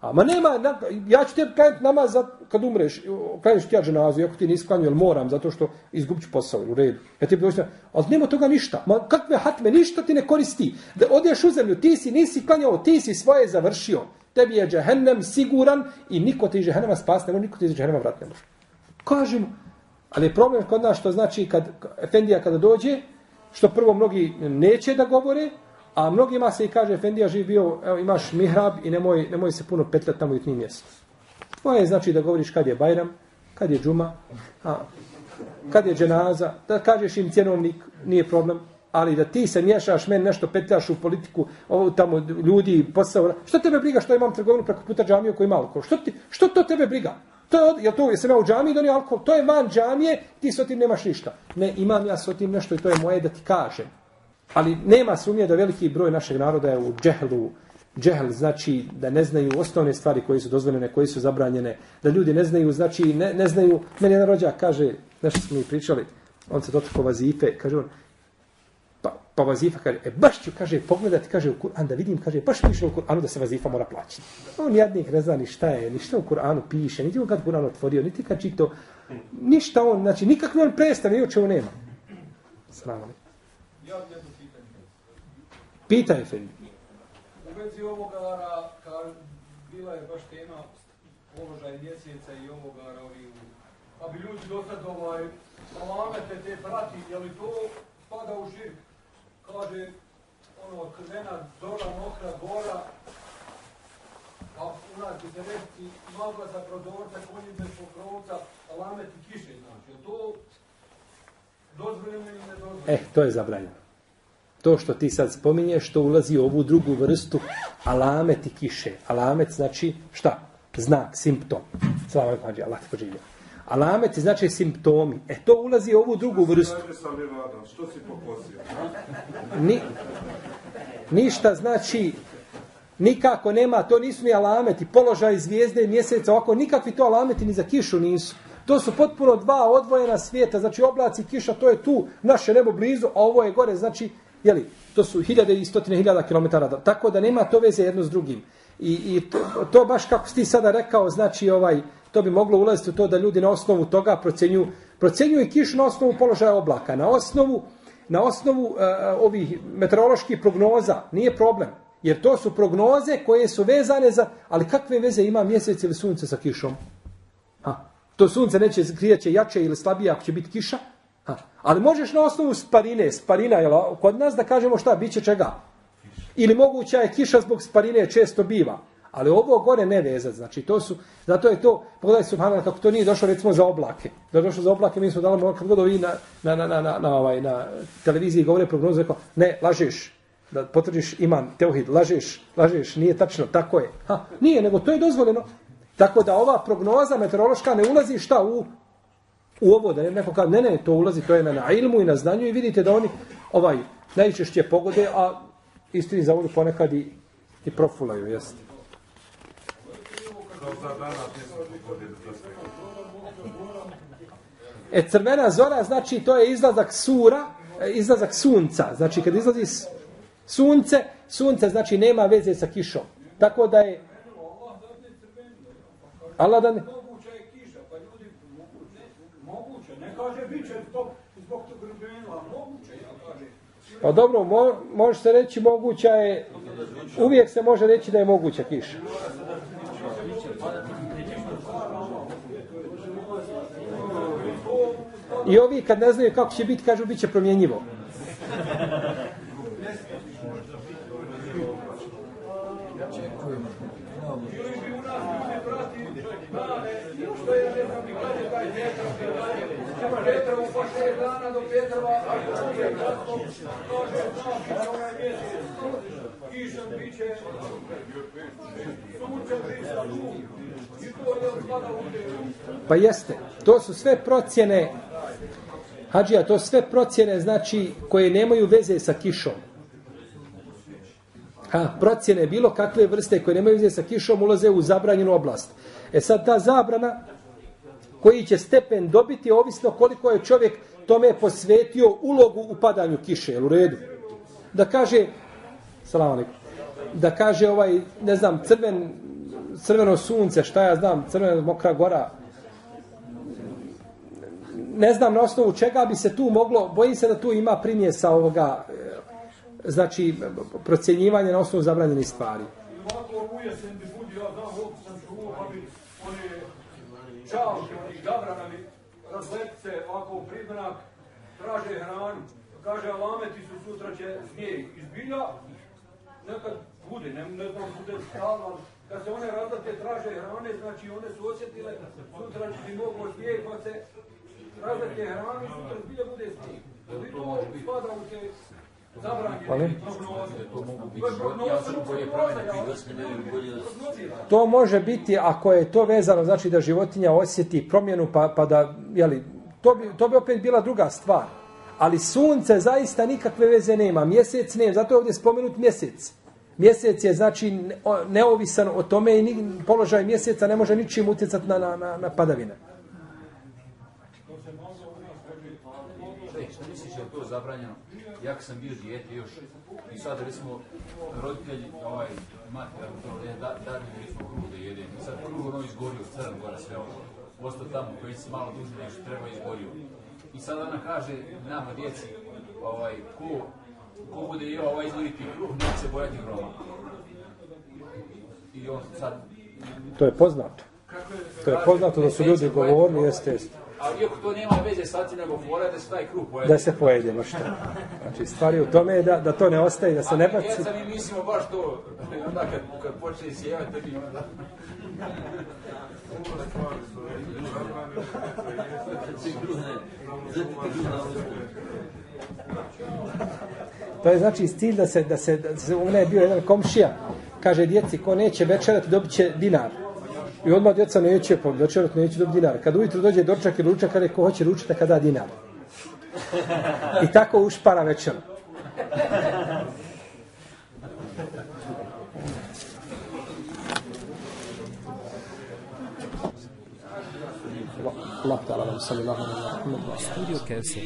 A ma nema, na, ja ću te klanjati namaz za, kad umreš, klanjaš ti ja dženazu, ako ti nisi klanio, moram, zato što izgubit ću posao, u redu. Ja ti došli, ali nema toga ništa. Ma kakve hatme, ništa ti ne koristi. Da odeš u zemlju, ti si, nisi klanjao, ti si svoje završio. Tebi je džehennem siguran i niko ti iz džehennema spas, ne može, niko ti iz džehennema vrat ne može. Kažem, ali je problem kod nas što znači, kad Efendija kada dođe, što prvo mnogi neće da govore, A mnogima se i kaže, Efendija živ bio, evo, imaš mihrab i nemoj, nemoj se puno petljati tamo i tim mjestu. Tvoje je znači da govoriš kad je Bajram, kad je Džuma, a, kad je dženaza, da kažeš im cjenovnik, nije problem, ali da ti se miješaš, meni nešto petljaš u politiku, ovo tamo ljudi, posao, što tebe briga što imam trgovinu preko puta džamije koji ima alkohol? Što, ti, što to tebe briga? To je, ja to, jesam ja u džamiji donio alkohol, to je van džamije, ti s tim nemaš ništa. Ne, imam ja s tim nešto i to je moje da ti kažem. Ali nema sumnje da veliki broj našeg naroda je u džehlu. Džehl znači da ne znaju osnovne stvari koje su dozvoljene, koje su zabranjene. Da ljudi ne znaju, znači ne, ne znaju. Meni jedan rođak kaže, nešto smo mi pričali, on se dotakao vazife, kaže on, pa, pa vazifa kaže, e baš ću, kaže, pogledati, kaže, u Kur'an da vidim, kaže, baš piše u Kur'anu da se vazifa mora plaćati. On jadnik ne zna ni šta je, ni šta u Kur'anu piše, niti on kad Kur'an otvorio, niti kad čito, ništa on, znači nikakve on predstave, ni o čemu nema. Sravali. Ja Pitaj, Efendi. U vezi ovoga, ka, bila je baš tema položaj mjeseca i ovoga, ovi, pa bi ljudi dostat ovaj, salamete te prati, je li to spada u širk? Kaže, ono, krvena, zora, mokra, gora, a u nas bi se reći, magla sa prodorca, konji bez pokrovca, salameti kiše, znači, je to dozvoljeno ili ne dozvoljeno? Eh, to je zabranjeno to što ti sad spominješ, što ulazi u ovu drugu vrstu alamet i kiše. Alamet znači šta? Znak, simptom. Slava je kvađi, Allah te poživio. Alamet znači simptomi. E to ulazi u ovu drugu vrstu. Što si pokosio? Ni, ništa znači nikako nema, to nisu ni alameti, položaj zvijezde, mjeseca, ovako, nikakvi to alameti ni za kišu nisu. To su potpuno dva odvojena svijeta, znači oblaci kiša, to je tu, naše nebo blizu, a ovo je gore, znači Jeli, to su hiljade i stotine hiljada kilometara. Tako da nema to veze jedno s drugim. I, i to, to baš kako ti sada rekao, znači ovaj, to bi moglo ulaziti u to da ljudi na osnovu toga procenju, procenju i na osnovu položaja oblaka. Na osnovu, na osnovu uh, ovih meteoroloških prognoza nije problem. Jer to su prognoze koje su vezane za... Ali kakve veze ima mjesec ili sunce sa kišom? Ha. To sunce neće grijaće jače ili slabije ako će biti kiša. Ha. Ali možeš na osnovu sparine, sparina je kod nas da kažemo šta, bit će čega? Ili moguća je kiša zbog sparine često biva. Ali ovo gore ne vezat, znači to su, zato je to, pogledaj subhanallah kako to nije došlo recimo za oblake. Da je došlo za oblake, mi smo dali, kad god ovi na, na, na, na, na, na, ovaj, na televiziji govore prognozu, rekao, ne, lažeš, da potvrdiš imam, teuhid, lažeš, lažeš, nije tačno, tako je. Ha, nije, nego to je dozvoljeno. Tako da ova prognoza meteorološka ne ulazi šta u u ovo da neko kaže ne ne to ulazi to je na, ilmu i na znanju i vidite da oni ovaj najčešće pogode, a istini za volju ponekad i, i profulaju, jeste. E, crvena zora, znači, to je izlazak sura, e, izlazak sunca. Znači, kad izlazi sunce, sunce, znači, nema veze sa kišom. Tako da je... Allah da ne... Moguće je kiša, pa ljudi, moguće, moguće, ne kaže bit će zbog, zbog tog grbenila, moguće, ja kaže. Pa dobro, mo, može se reći moguća je... Uvijek se može reći da je moguća kiša. I ovi kad ne znaju kako će biti, kažu bit će promjenjivo. Ili bi u nas ljudi prati dane, što je, ne znam, ni kad je taj Petrov, jer dalje, Petrovu dana do Petrova, a to je kratko, kaže, znam, bit ovaj mjesec, kišan biće, sunčan biće, brisa, tu, i to je odpada u te Pa jeste. To su sve procjene, Hadžija, to sve procjene, znači, koje nemaju veze sa kišom. Ha, procjene bilo kakve vrste koje nemaju veze sa kišom ulaze u zabranjenu oblast. E sad ta zabrana koji će stepen dobiti ovisno koliko je čovjek tome posvetio ulogu u padanju kiše, jel u redu? Da kaže, salam alaikum, da kaže ovaj, ne znam, crven, crveno sunce, šta ja znam, crvena mokra gora, ne znam na osnovu čega bi se tu moglo, bojim se da tu ima primjesa ovoga, e, znači, procjenjivanje na osnovu zabranjenih stvari. Ovako i jesen bi razlepce, ovako pridnak, traže hranu. Kaže, alameti su sutra će zmijeji. Izbilja, nekad bude, ne, ne znam, bude stalno, kad se one razlete traže hrane, znači one su osjetile, sutra će ti mogu zmijeji, pa se razlete hranu sutra zbilja bude zmijeji. Da to spada u te To može biti ako je to vezano, znači da životinja osjeti promjenu pa, pa da, jeli, to bi, to bi opet bila druga stvar. Ali sunce zaista nikakve veze nema, mjesec nema, zato je ovdje spomenut mjesec. Mjesec je znači neovisan o tome i ni, položaj mjeseca ne može ničim utjecati na, na, na, na padavine. Šta misliš je to zabranjeno? Ja kad sam bio dijete još i sad recimo roditelji, ovaj, mater, to je da, da mi recimo kruh da jedem. I sad kruh ono izgorio, crn gore sve ovo. Ostao tamo koji se malo duže nešto treba izgorio. I sad ona kaže nama djeci, ovaj, ko, ko bude jeo ovaj izgoriti kruh, neće se bojati groma. I on sad To je poznato. To je poznato da su ljudi govorili, jeste, jeste. A iako to nema veze sa tim, nego fora je da se taj kruh pojede. Da se pojede, ma šta. Znači, stvari u tome je da, da to ne ostaje, da se ne A baci. djeca mi mislimo baš to, onda kad, kad počne sjevati, mi onda... To je znači cilj da se, da se, da se, ona je bio jedan komšija, kaže djeci, ko neće večerati, dobit će dinar. I odmah djeca neće, po večerati neće dobiti dinar. Kad ujutro dođe dočak i ručak, kada ko hoće ručak, kada da dinar. I tako ušpara večer. Allah ta'ala vam sallallahu alaihi wa sallam. Studio Kevser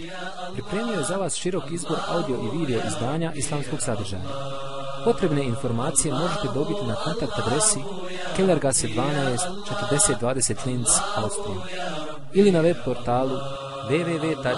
pripremio je za vas širok izbor audio i video izdanja islamskog sadržaja. Potrebne informacije možete dobiti na kontakt adresi Kellergasse 12 4020 Linz, Austrija ili na web portalu www.kevser.eu